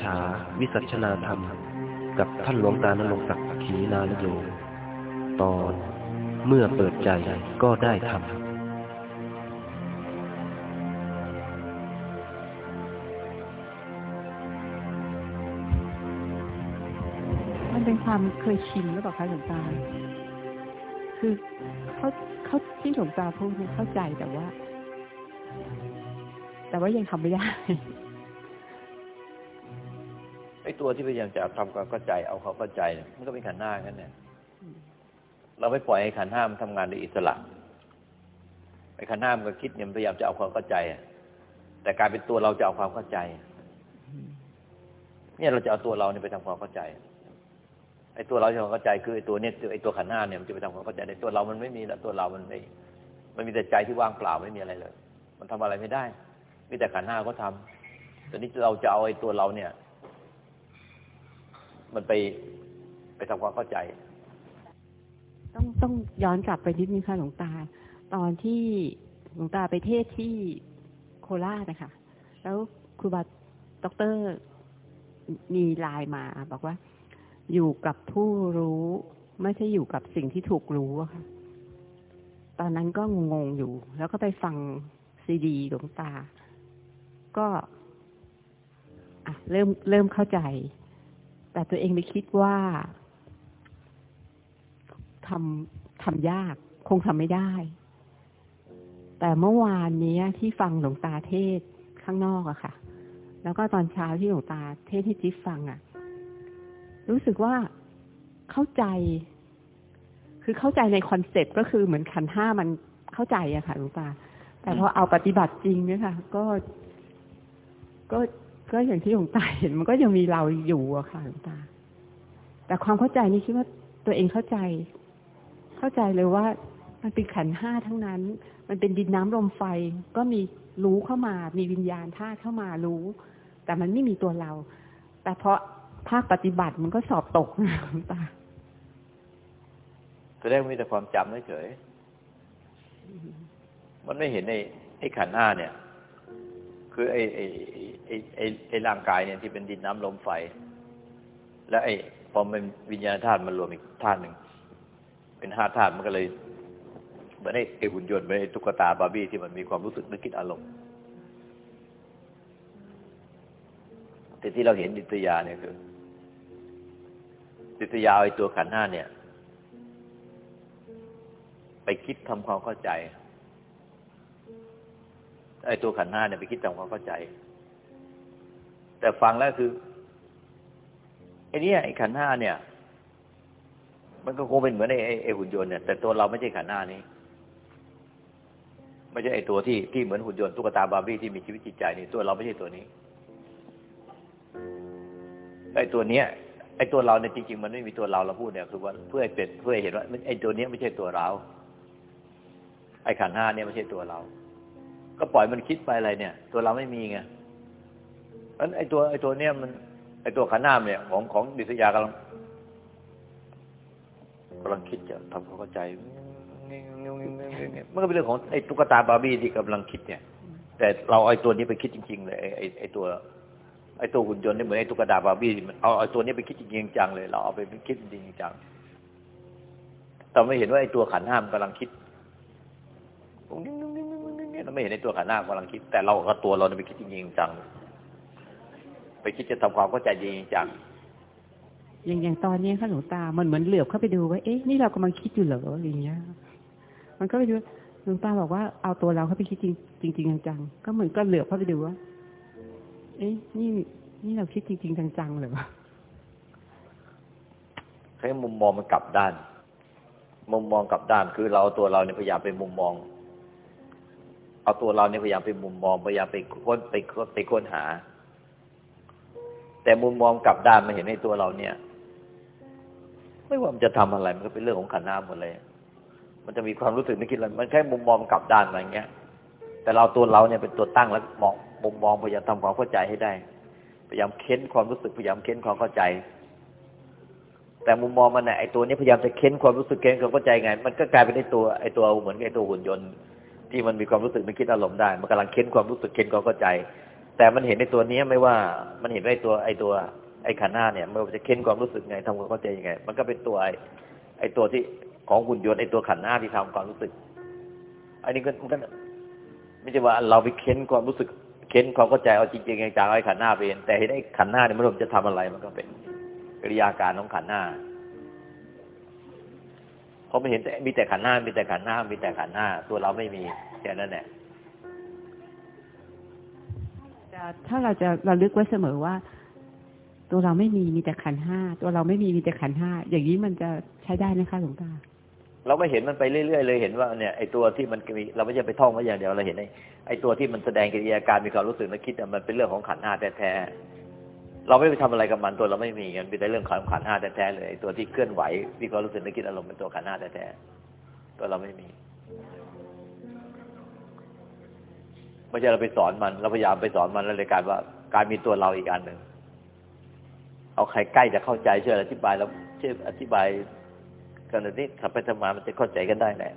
ฉาวิสัชนาธรรม กับท่านหลวงตานรงศักดิ์ขีนาลโย ตอนเมื่อเปิดใจก็ได้ทำมันเป็นความเคยชินหรือเปล่าคะหลวงตา คือเขาเขาที่หลวงตาพูดเนี่ยเข้าใจแต่ว่า แต่ว่ายังทำไม่ได้ ตัวที่พยายามจะทำความเข้าใจ เอาเขาเข้าใจมันก็เป็นขันห้ากันเนี่ย เราไม่ปล่อยให้ขันห้ามนทำงานโดยอิสระไอ้ขันห้ามนก็คิดเนี่ยมันพยายามจะเอาความเข้าใจแต่กลายเป็นตัวเราจะเอาความเข้าใจ เนี่ยเราจะเอาตัวเราเนี่ยไปทำความเข้าใจ ไอ้ตัวเราจะความเข้าใจคือไอ้ตัวเนี่ยไอ้ตัวขันห้าเนี่ยมันจะไปทำความเข้าใจในตัวเรามันไม่มีแล้วตัวเรามันไม่มันมีแต่ใจที่ว่างเปล่าไม่มีอะไรเลย มันทำอะไรไม่ได้มีแต่ขันห้าก็ทำตอนนี้เราจะเอาไอ้ตัวเราเนี่ย มันไปไปทำความเข้าใจ ต้องต้องย้อนกลับไปนิดนึงค่ะหลวงตา ตอนที่หลวงตาไปเทศที่โคราชนะคะแล้วครูบาด็อกเตอร์มีไลน์มา บอกว่า อยู่กับผู้รู้ ไม่ใช่อยู่กับสิ่งที่ถูกรู้อะค่ะ ตอนนั้นก็งงๆอยู่ แล้วก็ไปฟังซีดีหลวงตา ก็ อะ เริ่มเริ่มเข้าใจ แต่ตัวเองไปคิดว่าทำทำยาก คงทำไม่ได้ แต่เมื่อวานนี้ที่ฟังหลวงตาเทศข้างนอกอะค่ะ แล้วก็ตอนเช้าที่หลวงตาเทศที่จิ๊บฟังอะรู้สึกว่าเข้าใจ คือเข้าใจในคอนเซ็ปต์ก็คือเหมือนขันห้ามันเข้าใจอะค่ะหลวงตา แต่พอเอาปฏิบัติจริงเนี่ยค่ะ ก็ก็ ก็อย่างที่หลวงตาเห็นมันก็ยังมีเราอยู่อะค่ะหลวงตา แต่ความเข้าใจนี่คิดว่าตัวเองเข้าใจ เข้าใจเลยว่า มันเป็นขันห้าทั้งนั้น มันเป็นดินน้ำลมไฟ ก็มีรู้เข้ามา มีวิญญาณธาตุเข้ามารู้ แต่มันไม่มีตัวเรา แต่เพราะภาคปฏิบัติมันก็สอบตกนะหลวงตาแสดงมีแต่ความจำเฉยมันไม่เห็นในไอ้ขันห้าเนี่ย คือไอ้ไอ้ไอ้ไอ้ไอ้ร่างกายเนี่ยที่เป็นดินน้ำลมไฟ แล้วไอ้พอมันวิญญาณธาตุมันรวมอีกธาตุหนึ่งเป็นห้าธาตุมันก็เลยเหมือนไอ้ไอ้หุ่นยนต์เหมือนไอ้ตุ๊กตาบาร์บี้ที่มันมีความรู้สึกนึกคิดอารมณ์แต่ที่เราเห็นดิตยาเนี่ยคือดิตยาไอ้ตัวขันห้าเนี่ย ไปคิดทำความเข้าใจไอ้ตัวขันห้าเนี่ยไปคิดทำความเข้าใจ แต่ฟังแล้วคือไอ้นี่ไอ้ขันห้าเนี่ย มันก็คงเป็นเหมือนไอ้ไอ้หุ่นยนต์เนี่ยแต่ตัวเราไม่ใช่ขันห้านี้ไม่ใช่ไอ้ตัวที่ที่เหมือนหุ่นยนต์ตุ๊กตาบาร์บี้ที่มีชีวิตจิตใจนี่ตัวเราไม่ใช่ตัวนี้ไอ้ตัวเนี้ยไอ้ตัวเราเนี่ยจริงๆ มันไม่มีตัวเราเราพูดเนี่ยคือว่าเพื่อให้เป็นเพื่อให้เห็นว่าไอ้ตัวเนี้ยไม่ใช่ตัวเรา ไอ้ขันห้าเนี่ยไม่ใช่ตัวเรา ก็ปล่อยมันคิดไปอะไรเนี่ย ตัวเราไม่มีไง เพราะไอตัวไอตัวเนี้ยมันไอตัวขันธ์ห้าเนี่ย ของของดิษยากำลังกำลังคิดจะทำความเข้าใจมันก็เป็นเรื่องของไอ้ตุ๊กตาบาร์บี้ที่กำลังคิดเนี่ย แต่เราไอ้ตัวนี้ไปคิดจริง ๆ เลยไอ้ไอ้ตัว ไอ้ตัวหุ่นยนต์นี่เหมือนไอ้ตุ๊กตาบาร์บี้มันเอาไอ้ตัวนี้ไปคิดจริงจังเลย เราเอาไปคิดจริงจังแต่ไม่เห็นว่าไอ้ตัวขันห้ามกำลังคิดเราไม่เห็นไอ้ตัวขันห้ามกำลังคิด แต่เรากับตัวเราไปคิดจริงจังไป คิดจะทำความเข้าใจจริงจังอย่างอย่างตอนนี้ค่ะหลวงตา มันเหมือนเหลือบเข้าไปดูว่า เอ๊ะ นี่เรากำลังคิดอยู่เหรออะไรอย่างเงี้ย มันก็ไปดูหลวงตาบอกว่าเอาตัวเราเข้าไปคิดจริงจริงจริงจังๆก็เหมือนก็เหลือบเข้าไปดูว่า เอ๊ะ นี่นี่เราคิดจริง ๆ จังๆเหรอให้มุมมองมันกลับด้าน มุมมองกลับด้านคือเราเอาตัวเราเนี่ยพยายามไปมุมมอง เอาตัวเราเนี่ยพยายามไปมุมมองพยายามไปค้นไปค้นไปค้นหา แต่มุมมองกลับด้านมันเห็นในตัวเราเนี่ย ไม่ว่ามันจะทำอะไร มันก็เป็นเรื่องของขันธ์น้ำหมดเลย มันจะมีความรู้สึกนึกคิดอะไรมันแค่มุมมองกลับด้านอะไรเงี้ย แต่เราตัวเราเนี่ยเป็นตัวตั้งแล้วมองมุมมองพยายามทำความเข้าใจให้ได้ พยายามเค้นความรู้สึกพยายามเค้นความเข้าใจ แต่มุมมองมันเนี่ยไอตัวนี้พยายามจะเค้นความรู้สึกเค้นความเข้าใจไง มันก็กลายเป็นไอตัวไอตัวเหมือนไอตัวหุ่นยนต์ที่มันมีความรู้สึกนึกคิดอารมณ์ได้ มันกำลังเค้นความรู้สึกเค้นความเข้าใจ แต่มันเห็นในตัวเนี้ยไม่ว่ามันเห็นไอ้ตัวไอ้ตัวไอ้ขันหน้าเนี่ยม่ว่าจะเค้นความรู้สึกไงทำความเข้าใจยังไง มันก็เป็นตัวไอ้ไอ้ตัวที่ของหุ่นยนต์ไอ้ตัวขันหน้าที่ทำความรู้สึก อันนี้ก็มันก็ไม่ใช่ว่าเราไปเค้นความรู้สึก เค้นความเข้าใจเอาจริงๆจังไอ้ขันหน้าเป็นแต่เห็นไอ้ขันหน้าเนี่ยมันจะทำอะไรมันก็เป็นกิริยาการของขันหน้าเพราะไม่เห็นแต่มีแต่ขันหน้ามีแต่ขันหน้ามีแต่ขันหน้าตัวเราไม่มีแค่นั้นแหละ ถ้าเราจะเราลึกไว้เสมอว่า ตัวเราไม่มีมีแต่ขันห้าตัวเราไม่มีมีแต่ขันห้าอย่างนี้มันจะใช้ได้ไหมคะหลวงตาเราไม่เห็นมันไปเรื่อยๆเลยเห็นว่าเนี่ยไอตัวที่มันมีเราไม่ใช่ไปท่องไว้อย่างเดียวเราเห็นไอไอตัวที่มันแสดงกิริยาการมีความรู้สึกนึกคิดมันเป็นเรื่องของขันห้าแท้ๆเราไม่ไปทำอะไรกับมันตัวเราไม่มีมันเป็นแต่เรื่องของขันห้าแท้ๆเลยไอตัวที่เคลื่อนไหวมีความรู้สึกนึกคิดอารมณ์เป็นตัวขันห้าแท้ๆตัวเราไม่มี ไม่ใช่เราไปสอนมันเราพยายามไปสอนมันแล้วเลยกลายว่า การมีตัวเราอีกอันหนึ่งเอาใครใกล้จะเข้าใจเชื่ออธิบายแล้วเชื่ออธิบายกันนี้ทำไปทำมามันจะเข้าใจกันได้แหละ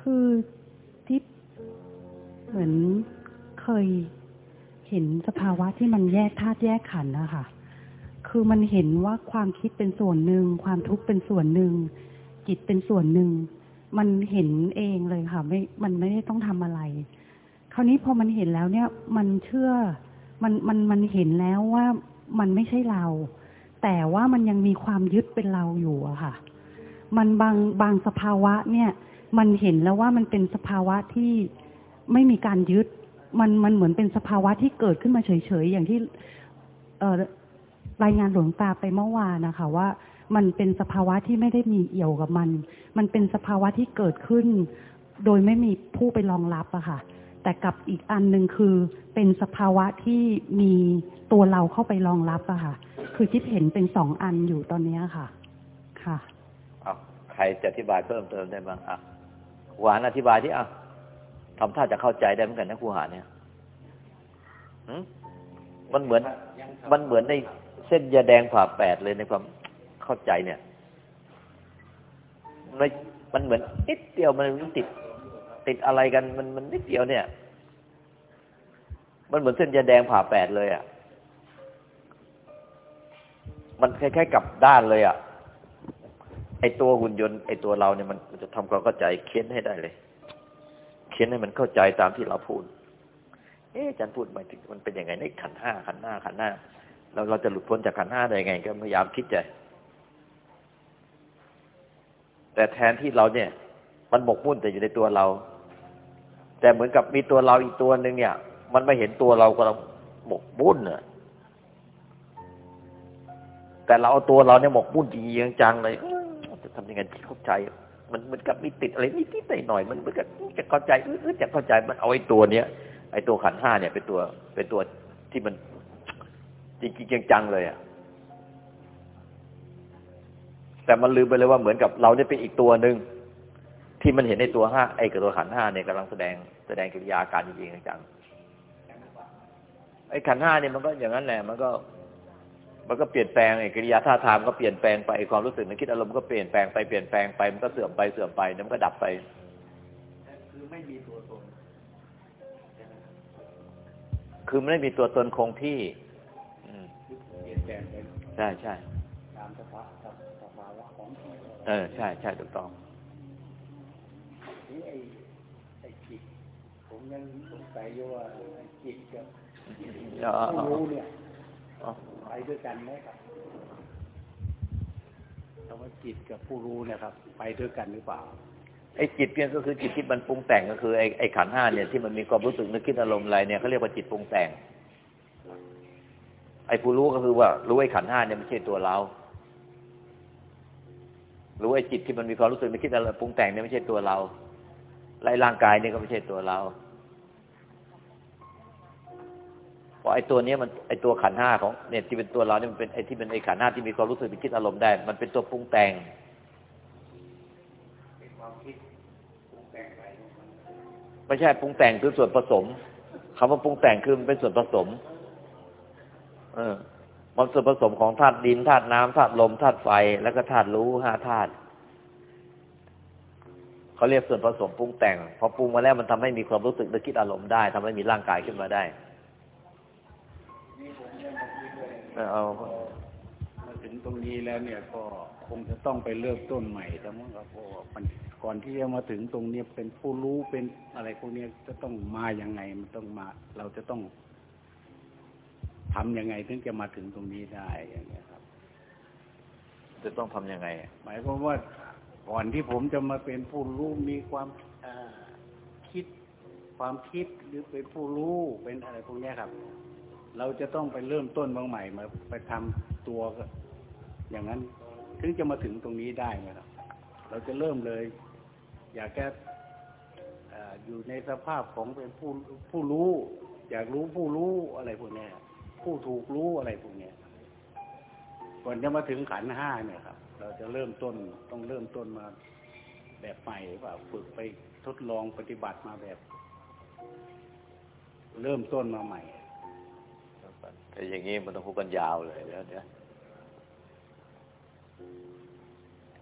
คือที่เหมือนเคยเห็นสภาวะที่มันแยกธาตุแยกขันธ์นะคะคือมันเห็นว่าความคิดเป็นส่วนหนึ่ง ความทุกข์เป็นส่วนหนึ่ง จิตเป็นส่วนหนึ่ง มันเห็นเองเลยค่ะ ไม่ มันไม่ได้ต้องทำอะไร คราวนี้พอมันเห็นแล้วเนี่ย มันเชื่อ มัน มัน มันเห็นแล้วว่ามันไม่ใช่เรา แต่ว่ามันยังมีความยึดเป็นเราอยู่อะค่ะ มันบาง บางสภาวะเนี่ย มันเห็นแล้วว่ามันเป็นสภาวะที่ไม่มีการยึด มัน มันเหมือนเป็นสภาวะที่เกิดขึ้นมาเฉยๆ อย่างที่ เออรายงานหลวงตาไปเมื่อวานนะคะว่า มันเป็นสภาวะที่ไม่ได้มีเอี่ยวกับมัน มันเป็นสภาวะที่เกิดขึ้น โดยไม่มีผู้ไปรองรับอะค่ะ แต่กับอีกอันหนึ่งคือเป็นสภาวะที่มีตัวเราเข้าไปรองรับอะค่ะ คือคิดเห็นเป็นสองอันอยู่ตอนนี้ค่ะ ค่ะเอาใครจะอธิบายเพิ่มเติมได้บ้างอะครูหานอธิบายที่อะทำท่าจะเข้าใจได้เหมือนกันนะครูหานเนี่ยมันเหมือน มันเหมือนในเส้นยาแดงผ่าแปดเลยในความ เข้าใจเนี่ยมันมันเหมือนนิดเดียวมันติด ติดอะไรกัน มันมันนิดเดียวเนี่ย มันเหมือนเส้นยาแดงผ่าแปดเลยอะ มันคล้ายๆกับด้านเลยอะ ไอตัวหุ่นยนต์ไอตัวเราเนี่ยมันจะทำความเข้าใจเค้นให้ได้เลย เค้นให้มันเข้าใจตามที่เราพูด เอ๊ะอาจารย์พูดหมายถึงมันเป็นยังไงในขันห้าขันหน้าขันหน้าเราเราจะหลุดพ้นจากขันห้าได้ยังไง ก็พยายามคิดใจ แต่แทนที่เราเนี่ย มันหมกมุ่นแต่อยู่ในตัวเรา แต่เหมือนกับมีตัวเราอีกตัวหนึ่งเนี่ย มันไม่เห็นตัวเราก็เราหมกมุ่นเน่ะแต่เราเอาตัวเราเนี่ยหมกมุ่นจริงๆจังๆเลยจะทำยังไงที่เข้าใจ มันเหมือนกับมีติดอะไรนิดๆหน่อยๆมันเหมือนกับจะเข้าใจเออจะเข้าใจมันเอาไอ้ตัวเนี้ยไอ้ตัวขันห้าเนี่ยเป็นตัวเป็นตัวที่มันจริงๆจังๆเลยอะ แต่มันลืมไปเลยว่าเหมือนกับเราเนี่ยเป็นอีกตัวหนึ่งที่มันเห็นในตัวห้าไอ้กับตัวขันห้าเนี่ยกำลังแสดงแสดงกิริยาการจริงๆจังไอ้ขันห้าเนี่ยมันก็อย่างนั้นแหละมันก็ มันก็เปลี่ยนแปลงไอ้กิริยาท่าทางก็เปลี่ยนแปลงไปความรู้สึกนึกคิดอารมณ์ก็เปลี่ยนแปลงไปเปลี่ยนแปลงไปมันก็เสื่อมไปเสื่อมไปแล้วมันก็ดับไปคือไม่มีตัวตนคือไม่ได้มีตัวตนคงที่อืมใช่ใช่ ตามสภาพสภาวะของที่ เออ ใช่ใช่ถูกต้องนี่ไอ้ไอ้จิตผมยังสงสัยอยู่ว่าไอ้จิตกับอ๋อผู้รู้เนี่ยอ๋อไปด้วยกันไหมครับคำว่าจิตกับผู้รู้เนี่ยครับ ไปด้วยกันหรือเปล่าไอ้จิตเนี่ยก็คือจิตที่มันปรุงแต่งก็คือไอ้ไอ้ขันธ์ห้าเนี่ยที่มันมีความรู้สึกนึกคิดอารมณ์อะไรเนี่ยเขาเรียกว่าจิตปรุงแต่ง ไอ้ผู้รู้ก็คือว่ารู้ไอ้ขันธ์ห้าเนี่ยไม่ใช่ตัวเรา รู้ไอ้จิตที่มันมีความรู้สึกนึกคิดอารมณ์ปรุงแต่งเนี่ยไม่ใช่ตัวเราไล่ร่างกายเนี่ยก็ไม่ใช่ตัวเราเพราะไอ้ตัวเนี้ยมันไอ้ตัวขันห้าของเนี่ยที่เป็นตัวเราเนี่ยมันเป็นไอ้ที่เป็นไอ้ขันห้าที่มีความรู้สึกนึกคิดอารมณ์ได้ มันเป็นตัวปรุงแต่งไม่ใช่ปรุงแต่งคือส่วนผสมคำว่าปรุงแต่งคือมันเป็นส่วนผสม เออ มันส่วนผสมของธาตุดินธาตุน้ำธาตุลมธาตุไฟแล้วก็ธาตุรู้ห้าธาตุเขาเรียกส่วนผสมปรุงแต่งพอปรุงมาแล้วมันทำให้มีความรู้สึกนึกคิดอารมณ์ได้ทำให้มีร่างกายขึ้นมาได้เอามาถึงตรงนี้แล้วเนี่ยก็คงจะต้องไปเริ่มต้นใหม่แต่มั้งครับเพราะว่ามันก่อนที่จะมาถึงตรงเนี้เป็นผู้รู้เป็นอะไรพวกนี้จะต้องมาอยังไงมันต้องมา เราจะต้อง ทำยังไงถึงจะมาถึงตรงนี้ได้อย่างเงี้ยครับ จะต้องทำยังไง หมายความว่าก่อนที่ผมจะมาเป็นผู้รู้มีความอ่าคิดความคิดหรือเป็นผู้รู้เป็นอะไรพวกเนี้ยครับ เราจะต้องไปเริ่มต้นบางใหม่มาไปทำตัวก็อย่างนั้นถึงจะมาถึงตรงนี้ได้นะครับ เราจะเริ่มเลย อยากจะอ่าอยู่ในสภาพของเป็นผู้ผู้รู้ อยากรู้ผู้รู้อะไรพวกเนี้ย ผู้ถูกรู้อะไรพวกนี้ก่อนจะมาถึงขันห้าเนี่ยครับ เราจะเริ่มต้นต้องเริ่มต้นมาแบบใหม่ว่าฝึกไปทดลองปฏิบัติมาแบบ เริ่มต้นมาใหม่แต่อย่างนี้มันต้องพูดกันยาวเลยเดี๋ยวเดี๋ยว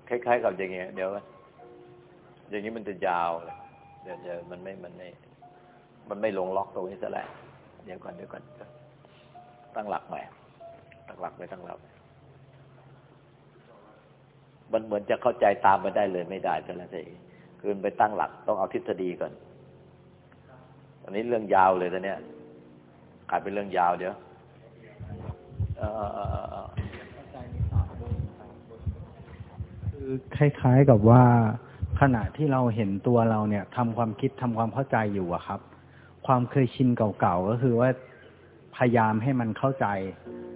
คล้ายๆกับอย่างเงี้ยเดี๋ยวอย่างนี้มันจะยาวเลยเดี๋ยวเดี๋ยวมันไม่มันไม่มันไม่ลงล็อกตรงนี้ซะแล้วเดี๋ยวก่อนเดี๋ยวก่อน ตั้งหลักใหม่ตั้งหลักไม่ตั้งหลักมันเหมือนจะเข้าใจตามไปได้เลยไม่ได้แต่ละทีคือไปตั้งหลักต้องเอาทฤษฎีก่อน อันนี้เรื่องยาวเลยตอนเนี้ยกลายเป็นเรื่องยาวเดี๋ยวเออเออเออเออคือคล้ายๆกับว่าขณะที่เราเห็นตัวเราเนี่ยทำความคิดทำความเข้าใจอยู่อะครับ ความเคยชินเก่าๆก็คือว่า พยายามให้มันเข้าใจ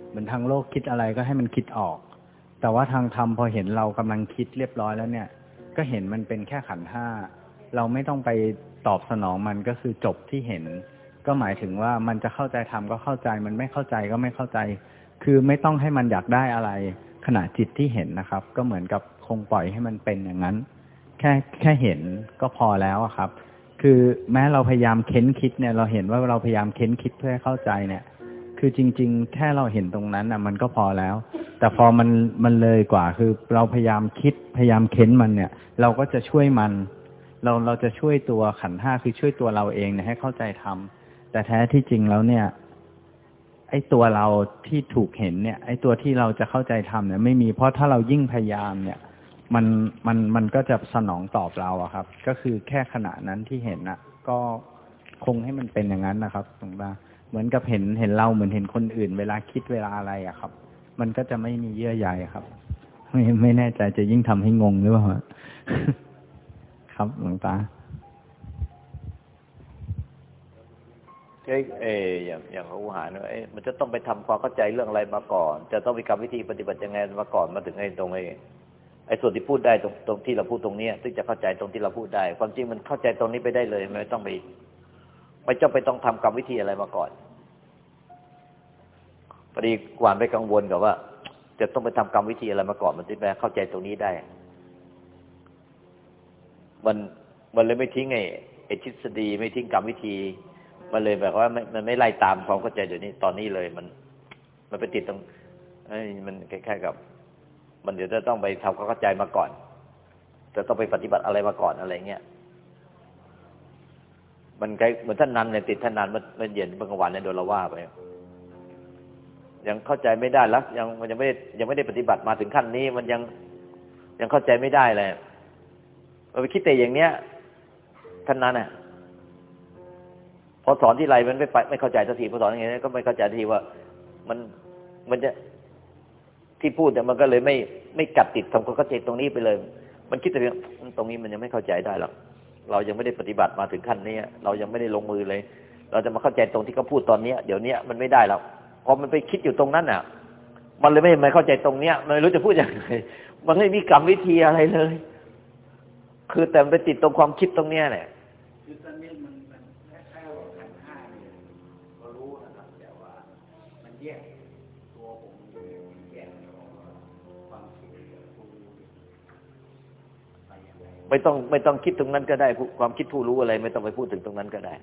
เหมือนทางโลกคิดอะไรก็ให้มันคิดออก แต่ว่าทางธรรมพอเห็นเรากำลังคิดเรียบร้อยแล้วเนี่ย ก็เห็นมันเป็นแค่ขันห้าเราไม่ต้องไปตอบสนองมันก็คือจบที่เห็น ก็หมายถึงว่ามันจะเข้าใจธรรมก็เข้าใจมันไม่เข้าใจก็ไม่เข้าใจ คือไม่ต้องให้มันอยากได้อะไร ขณะจิตที่เห็นนะครับ ก็เหมือนกับคงปล่อยให้มันเป็นอย่างนั้น แค่แค่เห็นก็พอแล้วครับ คือแม้เราพยายามเค้นคิดเนี่ย เราเห็นว่าเราพยายามเค้นคิดเพื่อให้เข้าใจเนี่ย คือจริง ๆ แค่เราเห็นตรงนั้นอะ มันก็พอแล้ว แต่พอมันมันเลยกว่า คือเราพยายามคิดพยายามเค้นมันเนี่ย เราก็จะช่วยมัน เราเราจะช่วยตัวขันธ์ห้าคือช่วยตัวเราเองเนี่ยให้เข้าใจทำแต่แท้ที่จริงแล้วเนี่ย ไอ้ตัวเราที่ถูกเห็นเนี่ย ไอ้ตัวที่เราจะเข้าใจทำเนี่ย ไม่มีเพราะถ้าเรายิ่งพยายามเนี่ย มันมันมันก็จะสนองตอบเราอะครับ ก็คือแค่ขณะนั้นที่เห็นอะก็คงให้มันเป็นอย่างนั้นนะครับตรงตาเหมือนกับเห็นเห็นเราเหมือนเห็นคนอื่น เวลาคิดเวลาอะไรอะครับ มันก็จะไม่มีเยื่อใยครับ ไม่ไม่แน่ใจจะยิ่งทำให้งงหรือเปล่าครับหลวงตาเอ้เออย่างอย่างเขาหาเนี่ยเอ้มันจะต้องไปทำความเข้าใจเรื่องอะไรมาก่อน จะต้องมีกรรมวิธีปฏิบัติยังไงมาก่อนมาถึงไอ้ตรงไอ้ ไอ้ส่วนที่พูดได้ตรงตรงที่เราพูดตรงเนี้ยซึ่งจะเข้าใจตรงที่เราพูดได้ ความจริงมันเข้าใจตรงนี้ไปได้เลยไม่ต้องไปไม่จำเป็นต้องทำกรรมวิธีอะไรมาก่อนพอดีกวานไปกังวลกับว่า จะต้องไปทำกรรมวิธีอะไรมาก่อนมันจะแปลเข้าใจตรงนี้ได้ มันมันเลยไม่ทิ้งไอ้ไอ้ทฤษฎีไม่ทิ้งกรรมวิธี มันเลยแบบว่ามันไม่ไล่ตามความเข้าใจเดี๋ยวนี้ตอนนี้เลยมัน มันไปติดตรงไอ้มันคล้ายๆกับ มันเดี๋ยวจะต้องไปทำความเข้าใจมาก่อน จะต้องไปปฏิบัติอะไรมาก่อนอะไรเงี้ยมันคล้ายเหมือนท่านนันเนี่ยติดท่านนันมื่อเมื่อเย็นเมื่อกลางวันเนี่ยโดนเราว่าไปยังเข้าใจไม่ได้แล้วยังมันยังไม่ได้ยังไม่ได้ปฏิบัติมาถึงขั้นนี้ มันยังยังเข้าใจไม่ได้เลยมันไปคิดแต่อย่างเนี้ย ท่านนั้นน่ะ พอสอนที่ไรมันไม่ไปไม่เข้าใจสักทีพอสอนอย่างนี้ก็ไม่เข้าใจทีว่า มันมันจะ ที่พูดแต่ยมันก็เลยไม่ไม่กัดติดทำความเข้าใจตรงนี้ไปเลย มันคิดแต่เรื่องตรงนี้มันยังไม่เข้าใจได้หรอกเรายังไม่ได้ปฏิบัติมาถึงขั้นนี้เรายังไม่ได้ลงมือเลย เราจะมาเข้าใจตรงที่เขาพูดตอนเนี้ยเดี๋ยวเนี้ยมันไม่ได้หรอกพอมันไปคิดอยู่ตรงนั้นน่ะ มันเลยไม่ไม่เข้าใจตรงเนี้ยมันไม่รู้จะพูดยังไงมันไม่มีกรรมวิธีอะไรเลย คือแต่มันไปติดตรงความคิดตรงเนี้ยแหละคือตอนนี้มัน ไม่ต้องไม่ต้องคิดตรงนั้นก็ได้ ความคิดผู้รู้อะไร ไม่ต้องไปพูดถึงตรงนั้นก็ได้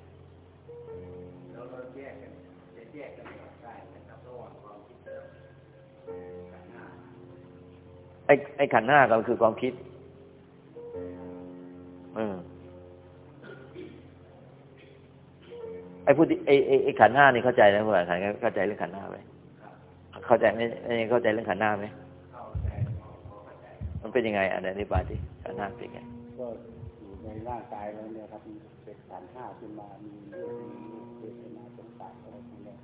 ไอ้ไอ้ขันหน้าก็คือความคิดอไอ้พูดไอ้ไอ้ขันหน้านี่เข้าใจแล้วเมื่อขันเข้าใจเรื่องขันหน้าไหมเข้าใจไหมไอ้เข้าใจเรื่องขันหน้าไหมมันเป็นยังไงอันไหนอธิบายดิขันหน้าเป็นยังไง ก็อยู่ในร่างกายเราเนี่ยครับมันเป็นขันธ์ห้าขึ้นมา มีเรื่องมีรูปเวทนาสงสารอะไรพวกเนี้ย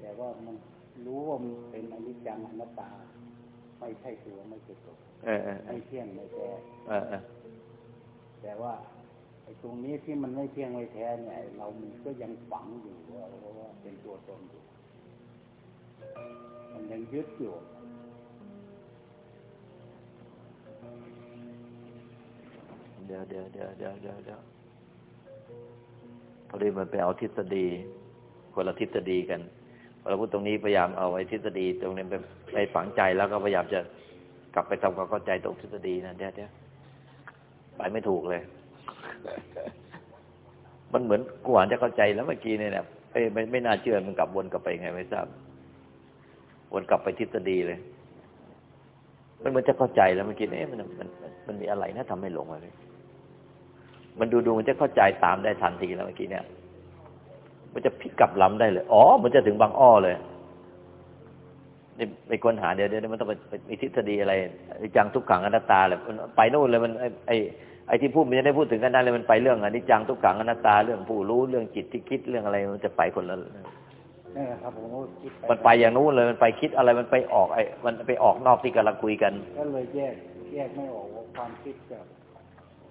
แต่ว่ามันรู้ว่ามันเป็นอนิจจังอนัตตา ไม่ใช่ตัวไม่ใช่ตนเออเออเอไม่อเที่ยงไม่แท้เออเออแต่ว่าไอ้ตรงนี้ที่มันไม่เที่ยงไม่แท้เนี่ยไอ้เรามันก็ยังฝังอยู่ว่าเพราะว่าเป็นตัวตนอยู่มันยังยึดอยู่เดี๋ยวเดี๋ยวเดี๋ยวเดี๋ยวเดี๋ยวเดี๋ยวพอดีมันไปเอาทฤษฎี คนละทฤษฎีกันพอเราพูดตรงนี้พยายามเอาไอ้ทฤษฎี ตรงนี้ไปไปฝังใจแล้วก็พยายามจะกลับไปทำความเข้าใจตรงทฤษฎีนะเดี๋ยวเดี๋ยวไปไม่ถูกเลย มันเหมือนกูอ่านจะเข้าใจแล้วเมื่อกี้เนี่ยนะเอ้ไม่ไม่น่าเชื่อมันกลับวนกลับไปไงไม่ทราบวนกลับไปทฤษฎีเลย มันเหมือนจะเข้าใจแล้วเมื่อกี้เนี่ยมันมันมันมีอะไรนะทำให้หลงอะไร มันดูดูมันจะเข้าใจตามได้ทันทีแล้วเมื่อกี้เนี่ย มันจะพลิกกลับลำได้เลย อ๋อ มันจะถึงบางอ้อเลยนี่ไปค้นหาเดี๋ยวเดี๋ยวมันต้องไปไปมีทฤษฎีอะไรอนิจจังทุกขังอนัตตาเลยมันไปนู่นเลยมันไอ้ไอ้ไอ้ที่พูดมันจะได้พูดถึงกันได้เลยมันไปเรื่องอนิจจังทุกขังอนัตตาเรื่องผู้รู้เรื่องจิตที่คิดเรื่องอะไรมันจะไปคนละนี่นแหละครับผมก็คิดมันไปอย่างนู้นเลยมันไปคิดอะไรมันไปออกไอ้มันไปออกนอกที่กำลังคุยกันก็เลยแยกแยกไม่ออกว่าความคิดกับ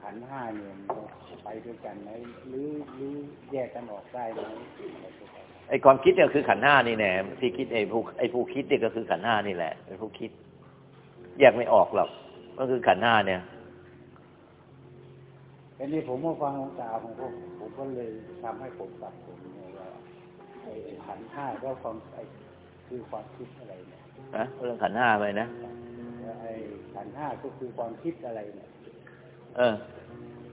ขันธ์ห้าเนี่ยมันจะไปด้วยกันไหมหรือหรือแยกกันออกได้ไหมอะไรพวกนี้ไอ้ความคิดเนี่ยคือขันธ์ห้านี่แน่ที่คิดไอ้ผู้ไอ้ผู้คิดเนี่ยก็คือขันธ์ห้านี่แหละเป็นผู้คิด แยกไม่ออกหรอกก็คือขันธ์ห้าเนี่ยทีนี้ผมมาฟังหลวงตาผมก็ผมก็เลยทำให้ผมสับสนเนี่ยว่าไอ้ไอ้ขันธ์ห้าก็ความไอ้คือความคิดอะไรเนี่ยนะเรื่องขันธ์ห้าไปนะแล้วไอ้ขันธ์ห้าก็คือความคิดอะไรเนี่ย เออ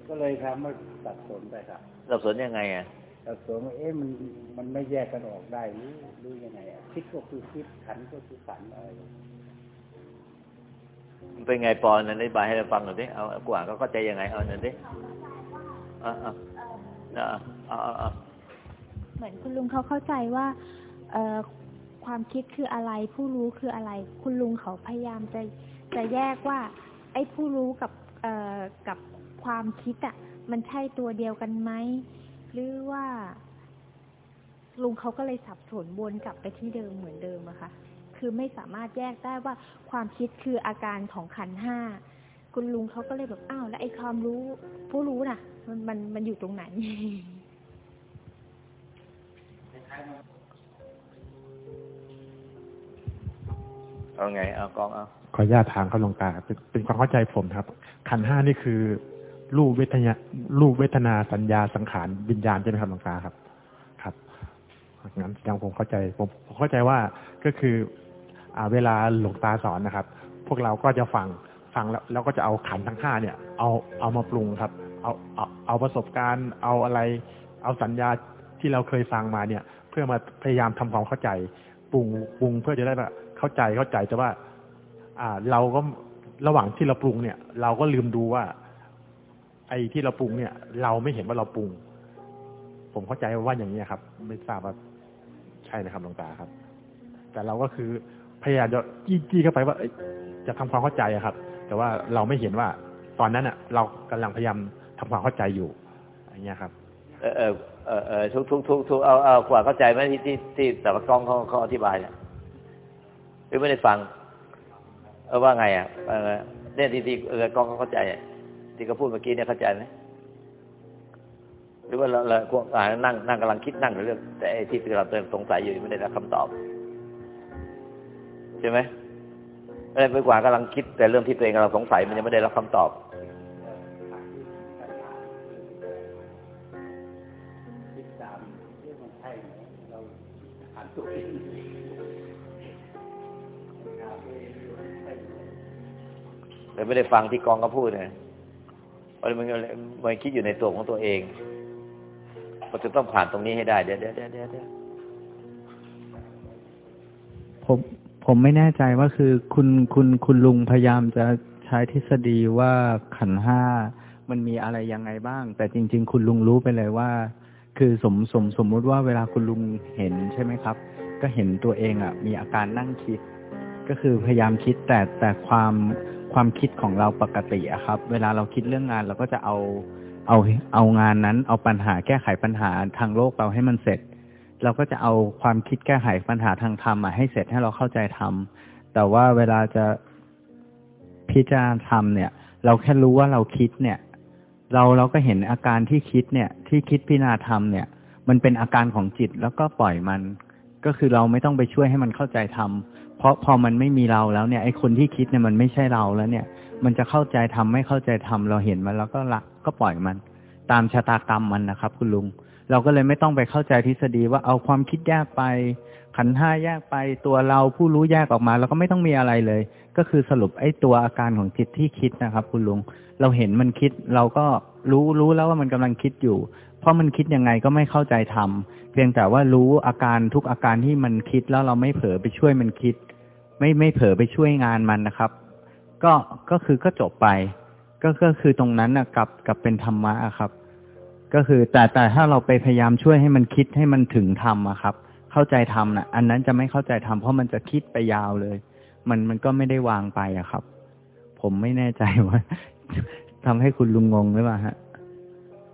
ก็เลยทำให้สับสนไปครับสับสนยังไงอะสับสนว่าเอ๊ะมันมันไม่แยกกันออกได้หรือหรือยังไงอะคิดก็คือคิดขันธ์ก็คือขันธ์อะไรมันเป็นไงปอนนั้นอธิบายให้เราฟังหน่อยดิเอากว่าก็เข้าใจยังไงเอาหน่อยดิอ่าอ่าอ่าอ่าอ่าเหมือนคุณลุงเขาเข้าใจว่าเอ่อความคิดคืออะไร ผู้รู้คืออะไร คุณลุงเขาพยายามจะจะแยกว่า ไอ้ผู้รู้กับเอ่อกับ ความคิดอะ่ะ มันใช่ตัวเดียวกันไหม หรือว่า ลุงเขาก็เลยสับสนวนกลับไปที่เดิมเหมือนเดิมอะค่ะ คือไม่สามารถแยกได้ว่าความคิดคืออาการของขันธ์ห้าคุณลุงเขาก็เลยแบบอ้าวแล้วไอ้ความรู้ ผู้รู้น่ะ มันมันมันอยู่ตรงไหนเอาไง เอากองเอาขออนุญาตถามครับหลวงตาเป็นเป็นความเข้าใจผมครับ ขันธ์ห้านี่คือ รูปเวทนารูปเวทนาสัญญาสังขารวิญญาณใช่ไหมครับหลวงตาครับ ครับงั้นยังผมเข้าใจผมเข้าใจว่าก็คืออ่าเวลาหลวงตาสอนนะครับ พวกเราก็จะฟังฟังแล้วแล้วก็จะเอาขันทั้งห้าเนี่ย เอาเอามาปรุงครับ เอาเอาเอาประสบการณ์ เอาอะไร เอาสัญญาที่เราเคยฟังมาเนี่ย เพื่อมาพยายามทำความเข้าใจปรุงปรุงเพื่อจะได้แบบเข้าใจเข้าใจแต่ว่า อ่าเราก็ระหว่างที่เราปรุงเนี่ย เราก็ลืมดูว่า ไอ้ที่เราปรุงเนี่ย เราไม่เห็นว่าเราปรุง ผมเข้าใจว่าอย่างนี้ครับ ไม่ทราบว่าใช่นะครับหลวงตาครับ แต่เราก็คือพยายามจะจี้จเข้าไปว่าจะทำความเข้าใจครับ แต่ว่าเราไม่เห็นว่าตอนนั้นอะ เรากำลังพยายามทำความเข้าใจอยู่อย่างเงี้ยครับ เออเออเออเออทุกทุกทุกทุกเอาเอากว่าเข้าใจไหมที่ที่ที่แต่ละกล้องเขาเขาอธิบายเนี่ยหรือไม่ได้ฟัง เออว่าไงอะเออเนี่ยที่ที่เออกล้องเขาเข้าใจอะ ที่เขาพูดเมื่อกี้เนี่ยเข้าใจไหมหรือว่าเราเราพวกอ่านั่งนั่งกำลังคิดนั่งเรื่อง แต่ไอ้ที่เราเติมสงสัยอยู่ไม่ได้รับคำตอบ ใช่ไหมอะไรไปกว่ากำลังคิด แต่เรื่องที่ตัวเองกำลังสงสัยมันยังไม่ได้รับคำตอบคิดตาตองถามตัวเองดูใช่ไมเลยไม่ได้ฟังที่กองเขาพูดไง เพราะมันมันคิดอยู่ในตัวของตัวเองเราจะต้องผ่านตรงนี้ให้ได้เดี๋ยวเดี๋ยวเดี๋ยวเดี๋ยวผมผมไม่แน่ใจว่าคือคุณคุณคุณลุงพยายามจะใช้ทฤษฎีว่าขันห้ามันมีอะไรยังไงบ้าง แต่จริง ๆ คุณลุงรู้ไปเลยว่า คือสมสมสมมุติว่าเวลาคุณลุงเห็นใช่ไหมครับ ก็เห็นตัวเองอะ มีอาการนั่งคิด ก็คือพยายามคิดแต่แต่ความ ความคิดของเราปกติอะครับ เวลาเราคิดเรื่องงานเราก็จะเอาเอาเอางานนั้น เอาปัญหาแก้ไขปัญหาทางโลกเราให้มันเสร็จ เราก็จะเอาความคิดแก้ไขปัญหาทางธรรมอะให้เสร็จให้เราเข้าใจธรรมแต่ว่าเวลาจะพิจารณาธรรมเนี่ย เราแค่รู้ว่าเราคิดเนี่ย เราเราก็เห็นอาการที่คิดเนี่ย ที่คิดพิจารณาธรรมเนี่ย มันเป็นอาการของจิตแล้วก็ปล่อยมัน ก็คือเราไม่ต้องไปช่วยให้มันเข้าใจธรรมเราะพอมันไม่มีเราแล้วเนี่ยไอ้คนที่คิดเนี่ยมันไม่ใช่เราแล้วเนี่ย มันจะเข้าใจธรรมไม่เข้าใจธรรมเราเห็นมันแล้วก็ละก็ปล่อยมัน ตามชะตากรรมมันนะครับ คุณลุง เราก็เลยไม่ต้องไปเข้าใจทฤษฎีว่าเอาความคิดแยกไป ขันห้าแยกไปตัวเราผู้รู้แยกออกมา แล้วก็ไม่ต้องมีอะไรเลย ก็คือสรุปไอ้ตัวอาการของจิตที่คิดนะครับ คุณลุง เราเห็นมันคิดเราก็รู้รู้แล้วว่ามันกำลังคิดอยู่ เพราะมันคิดยังไงก็ไม่เข้าใจธรรมเพียงแต่ว่ารู้อาการทุกอาการที่มันคิดแล้วเราไม่เผลอไปช่วยมันคิด ไม่ไม่เผลอไปช่วยงานมันนะครับ ก็ก็คือก็จบไป ก็ก็คือตรงนั้นนะกับกับเป็นธรรมะอะครับ ก็คือแต่แต่ถ้าเราไปพยายามช่วยให้มันคิดให้มันถึงธรรมอะครับ เข้าใจธรรมนะอันนั้นจะไม่เข้าใจธรรมเพราะมันจะคิดไปยาวเลย มันมันก็ไม่ได้วางไปอะครับ ผมไม่แน่ใจว่าทำให้คุณลุงงงหรือเปล่าฮะ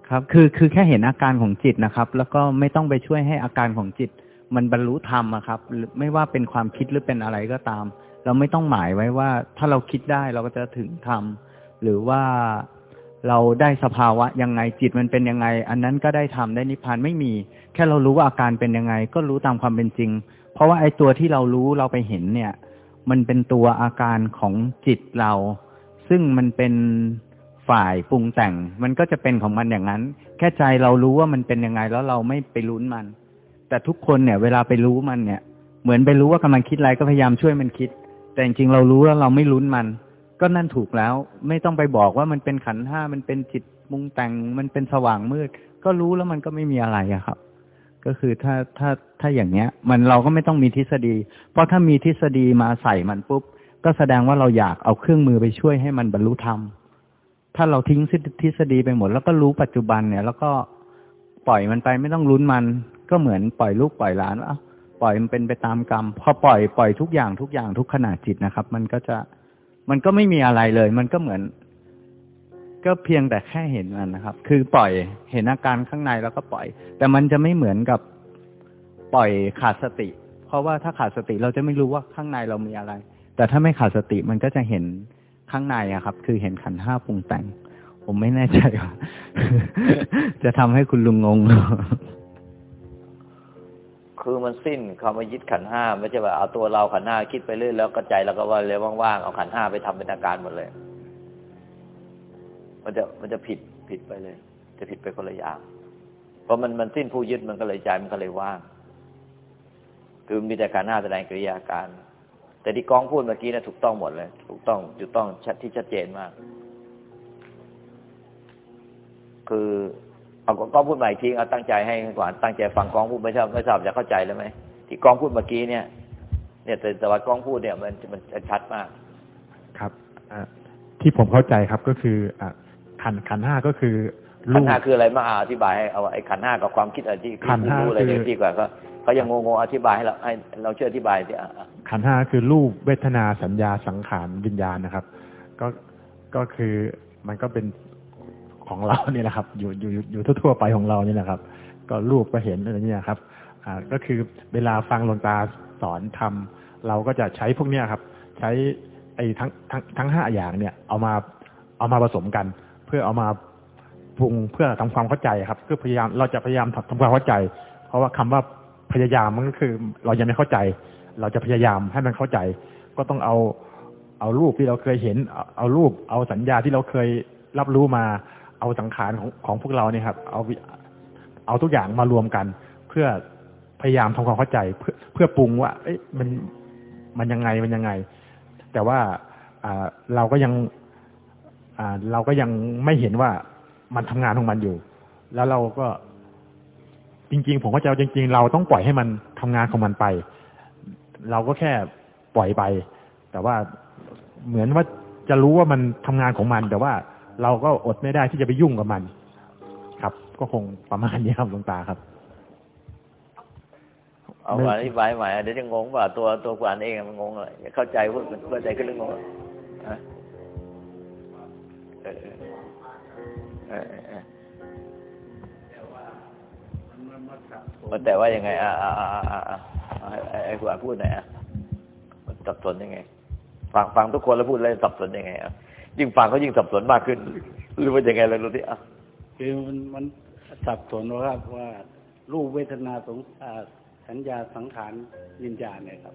ครับ คือคือแค่เห็นอาการของจิตนะครับ แล้วก็ไม่ต้องไปช่วยให้อาการของจิต มันบรรลุธรรมอะครับ ไม่ว่าเป็นความคิดหรือเป็นอะไรก็ตาม เราไม่ต้องหมายไว้ว่า ถ้าเราคิดได้เราก็จะถึงธรรมหรือว่าเราได้สภาวะยังไงจิตมันเป็นยังไง อันนั้นก็ได้ทำได้นิพพานไม่มี แค่เรารู้ว่าอาการเป็นยังไง ก็รู้ตามความเป็นจริง เพราะว่าไอ้ตัวที่เรารู้เราไปเห็นเนี่ย มันเป็นตัวอาการของจิตเรา ซึ่งมันเป็นฝ่ายปรุงแต่ง มันก็จะเป็นของมันอย่างนั้น แค่ใจเรารู้ว่ามันเป็นยังไงแล้วเราไม่ไปลุ้นมัน แต่ทุกคนเนี่ย เวลาไปรู้มันเนี่ย เหมือนไปรู้ว่ากำลังคิดอะไรก็พยายามช่วยมันคิด แต่จริงๆเรารู้แล้วเราไม่ลุ้นมัน ก็นั่นถูกแล้ว ไม่ต้องไปบอกว่ามันเป็นขันห้ามันเป็นจิตปรุงแต่งมันเป็นสว่างมืด ก็รู้แล้วมันก็ไม่มีอะไรอะครับ ก็คือถ้าถ้าถ้าอย่างเนี้ย มันเราก็ไม่ต้องมีทฤษฎี เพราะถ้ามีทฤษฎีมาใส่มันปุ๊บก็แสดงว่าเราอยากเอาเครื่องมือไปช่วยให้มันบรรลุธรรมถ้าเราทิ้งทฤษฎีไปหมด แล้วก็รู้ปัจจุบันเนี่ย แล้วก็ปล่อยมันไปไม่ต้องลุ้นมัน ก็เหมือนปล่อยลูกปล่อยหลานว่าปล่อยมันเป็นไปตามกรรม พอปล่อยปล่อยทุกอย่างทุกอย่างทุกขณะจิตนะครับ มันก็จะมันก็ไม่มีอะไรเลย มันก็เหมือน ก็เพียงแต่แค่เห็นมันนะครับ คือปล่อยเห็นอาการข้างในแล้วก็ปล่อย แต่มันจะไม่เหมือนกับปล่อยขาดสติ เพราะว่าถ้าขาดสติเราจะไม่รู้ว่าข้างในเรามีอะไร แต่ถ้าไม่ขาดสติมันก็จะเห็นข้างในอะครับ คือเห็นขันห้าปรุงแต่ง ผมไม่แน่ใจว่าจะทำให้คุณลุงงง คือมันสิ้นคำว่ายึดขันห้าไม่ใช่ว่าเอาตัวเราขันห้าคิดไปเรื่อยแล้วก็ใจเราก็ว่าเลยว่างๆเอาขันห้าไปทำเป็นอาการหมดเลย มันจะมันจะผิดผิดไปเลย จะผิดไปคนละอย่างเพราะมันมันสิ้นผู้ยึดมันก็เลยใจมันก็เลยว่าง คือมีแต่ขันธ์ห้าแสดงกิริยาการ แต่ที่กองพูดเมื่อกี้นะถูกต้องหมดเลย ถูกต้องถูกต้องชัดที่ชัดเจนมาก คือ เอากองพูดใหม่ทีเอาตั้งใจให้ก่อนตั้งใจฟังกองพูดไม่ทราบไม่ทราบจะเข้าใจแล้วไหมที่กองพูดเมื่อกี้เนี่ย เนี่ยแต่แต่ว่ากองพูดเนี่ย มันมันชัดมาก ครับอ่าที่ผมเข้าใจครับก็คืออ่าขันขันธ์ห้าก็คือขันรูปธ์ห้าคืออะไรมาอธิบายให้เอาไอ้ขันธ์ห้ากับความคิดอะไรที่ขันธ์ห้ารู้อะไรคือดีกว่าเขาเขายังงงๆอธิบายให้เราให้เราช่วยอธิบายสิอะอะขันธ์ห้าคือรูปเวทนาสัญญาสังขารวิญญาณนะครับ ก็ก็คือมันก็เป็น ของเราเนี่ยแหละครับ อยู่อยู่อยู่ทั่วๆไปของเราเนี่ยแหละครับ ก็รูปก็เห็นอะไรเนี่ยครับอ่าก็คือเวลาฟังหลวงตาสอนทำเราก็จะใช้พวกเนี้ยครับ ใช้ไอ้ทั้งทั้งทั้งห้าอย่างเนี่ย เอามาเอามาผสมกัน เพื่อเอามาปรุงเพื่อทำความเข้าใจครับเพื่อพยายามเราจะพยายามทำทำความเข้าใจ เพราะว่าคำว่าพยายามมันก็คือ เรายังไม่เข้าใจ เราจะพยายามให้มันเข้าใจ ก็ต้องเอาเอารูปที่เราเคยเห็น เอารูปเอาสัญญาที่เราเคยรับรู้มา เอาสังขารของของพวกเราเนี่ยครับ เอาเอาทุกอย่างมารวมกัน เพื่อพยายามทำความเข้าใจ เพื่อเพื่อปรุงว่า เอ๊ะมันมันยังไงมันยังไง แต่ว่าเราก็ยังเราก็ยังไม่เห็นว่ามันทำงานของมันอยู่ แล้วเราก็จริง ๆ ผมก็จะเอาจริง ๆ เราต้องปล่อยให้มันทำงานของมันไป เราก็แค่ปล่อยไป แต่ว่าเหมือนว่าจะรู้ว่ามันทำงานของมัน แต่ว่า เราก็อดไม่ได้ที่จะไปยุ่งกับมัน ครับ ก็คงประมาณนี้ครับหลวงตาครับ เอาอธิบายใหม่เดี๋ยวจะงงว่าตัวตัวกูอ่านเองมันงงอะไรเข้าใจพูดเข้าใจขึ้นหรืองงฮะเออเออเออมันแต่ว่ายังไง อ่าอ่าอ่าอ่าอ่าไอ้ไอ้กูอ่านพูดหน่อยอะมันสับสนยังไง ฟังฟังทุกคนแล้วพูดแล้วสับสนยังไงอะ ยิ่งฟังเขายิ่งสับสนมากขึ้น หรือว่ายังไงเลยรู้ที่อะคือมันมันสับสนว่าว่ารูปเวทนาสงอ่าสัญญาสังขารวิญญาณเนี่ยครับ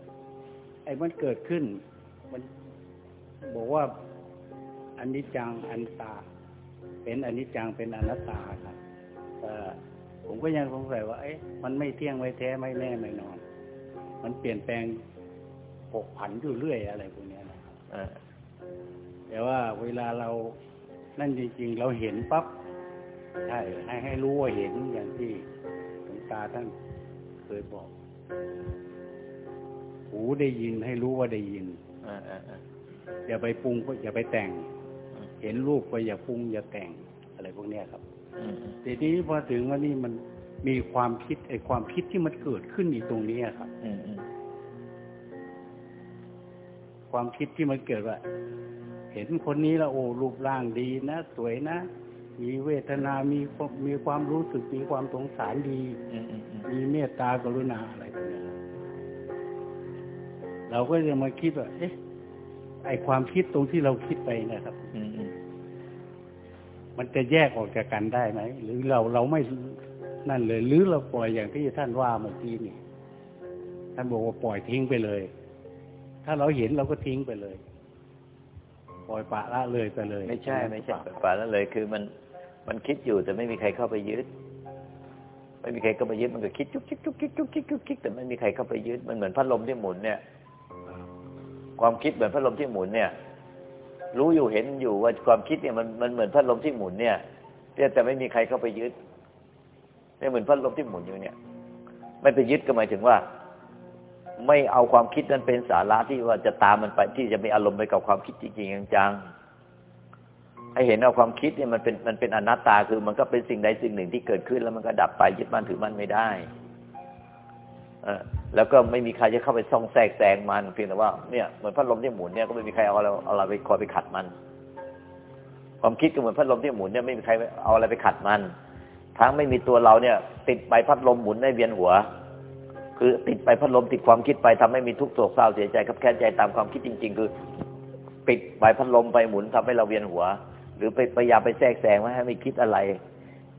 ไอ้มันเกิดขึ้น มันบอกว่าอนิจจังอนัตตา เป็นอนิจจังเป็นอนัตตาครับแต่ผมก็ยังสงสัยว่า เอ๊ะมันไม่เที่ยงไม่แท้ไม่แน่ไม่นอน มันเปลี่ยนแปลงผกผันอยู่เรื่อยอะไรพวกเนี้ยนะครับเออ แต่ว่าเวลาเรานั่นจริง ๆ เราเห็นปั๊บใช่ให้ให้รู้ว่าเห็นอย่างที่หลวงตาท่านเคยบอก หูได้ยินให้รู้ว่าได้ยินเออเออเอออย่าไปปรุงก็อย่าไปแต่ง เห็นรูปก็อย่าปรุงอย่าแต่งอะไรพวกเนี้ยครับอืมทีนี้พอถึงว่านี่มันมีความคิดไอ้ความคิดที่มันเกิดขึ้นอีกตรงนี้ครับอืมอืมความคิดที่มันเกิดว่า เห็นคนนี้แล้วโอ้รูปร่างดีนะ สวยนะ มีเวทนา มีความมีความรู้สึก มีความสงสารดีอืมอืมอืมมีเมตตากรุณาอะไรพวกนี้เราก็จะมาคิดว่า เอ๊ะ ไอความคิดตรงที่เราคิดไปเนะครับอืมอืมมันจะแยกออกจากกันได้ไหม หรือเราเราไม่นั่นเลย หรือเราปล่อยอย่างที่ท่านว่าเมื่อกี้นี่ ท่านบอกว่าปล่อยทิ้งไปเลย ถ้าเราเห็นเราก็ทิ้งไปเลย ปล่อยปละละเลยไปเลย ไม่ใช่ไม่ใช่ป่าแล้วเลยคือมันมันคิดอยู่แต่ไม่มีใครเข้าไปยึดไม่มีใครเข้าไปยึดมันก็คิดจุกจิกจุกจิกจุกจิกจุกจิกแต่ไม่มีใครเข้าไปยึดมันเหมือนพัดลมที่หมุนเนี่ย ความคิดเหมือนพัดลมที่หมุนเนี่ย รู้อยู่เห็นอยู่ว่าความคิดเนี่ยมันมันเหมือนพัดลมที่หมุนเนี่ยแต่ไม่มีใครเข้าไปยึดเนี่ยเหมือนพัดลมที่หมุนอยู่เนี่ย ไม่ไปยึดก็หมายถึงว่า ไม่เอาความคิดนั้นเป็นสาระที่ว่าจะตามมันไปที่จะมีอารมณ์ไปกับความคิดจริงๆจังๆให้เห็นเอาความคิดเนี่ยมันเป็นมันเป็นอนัตตาคือมันก็เป็นสิ่งใดสิ่งหนึ่งที่เกิดขึ้น แล้วมันก็ดับไปยึดมั่นถือมั่นไม่ได้ออแล้วก็ไม่มีใครจะเข้าไปซ่องแทรกแซงมันเพียงแต่ว่าเนี่ยเหมือนพัดลมที่หมุนเนี่ยก็ไม่มีใครเอาอะไรเอาอะไรไปคอยไปขัดมัน ความคิดก็เหมือนพัดลมที่หมุนเนี่ยไม่มีใครเอาอะไรไปขัดมัน ทั้งไม่มีตัวเราเนี่ย ติดใบพัดลมหมุนในเวียนหัว คือติดไปพัดลมติดความคิดไปทำให้มีทุกข์โศกเศร้าเสียใจครับแค้นใจตามความคิดจริง ๆ คือปิดใบพัดลมไปหมุนทำให้เราเวียนหัว หรือไปพยายามไปแทรกแซงว่าให้ไม่คิดอะไร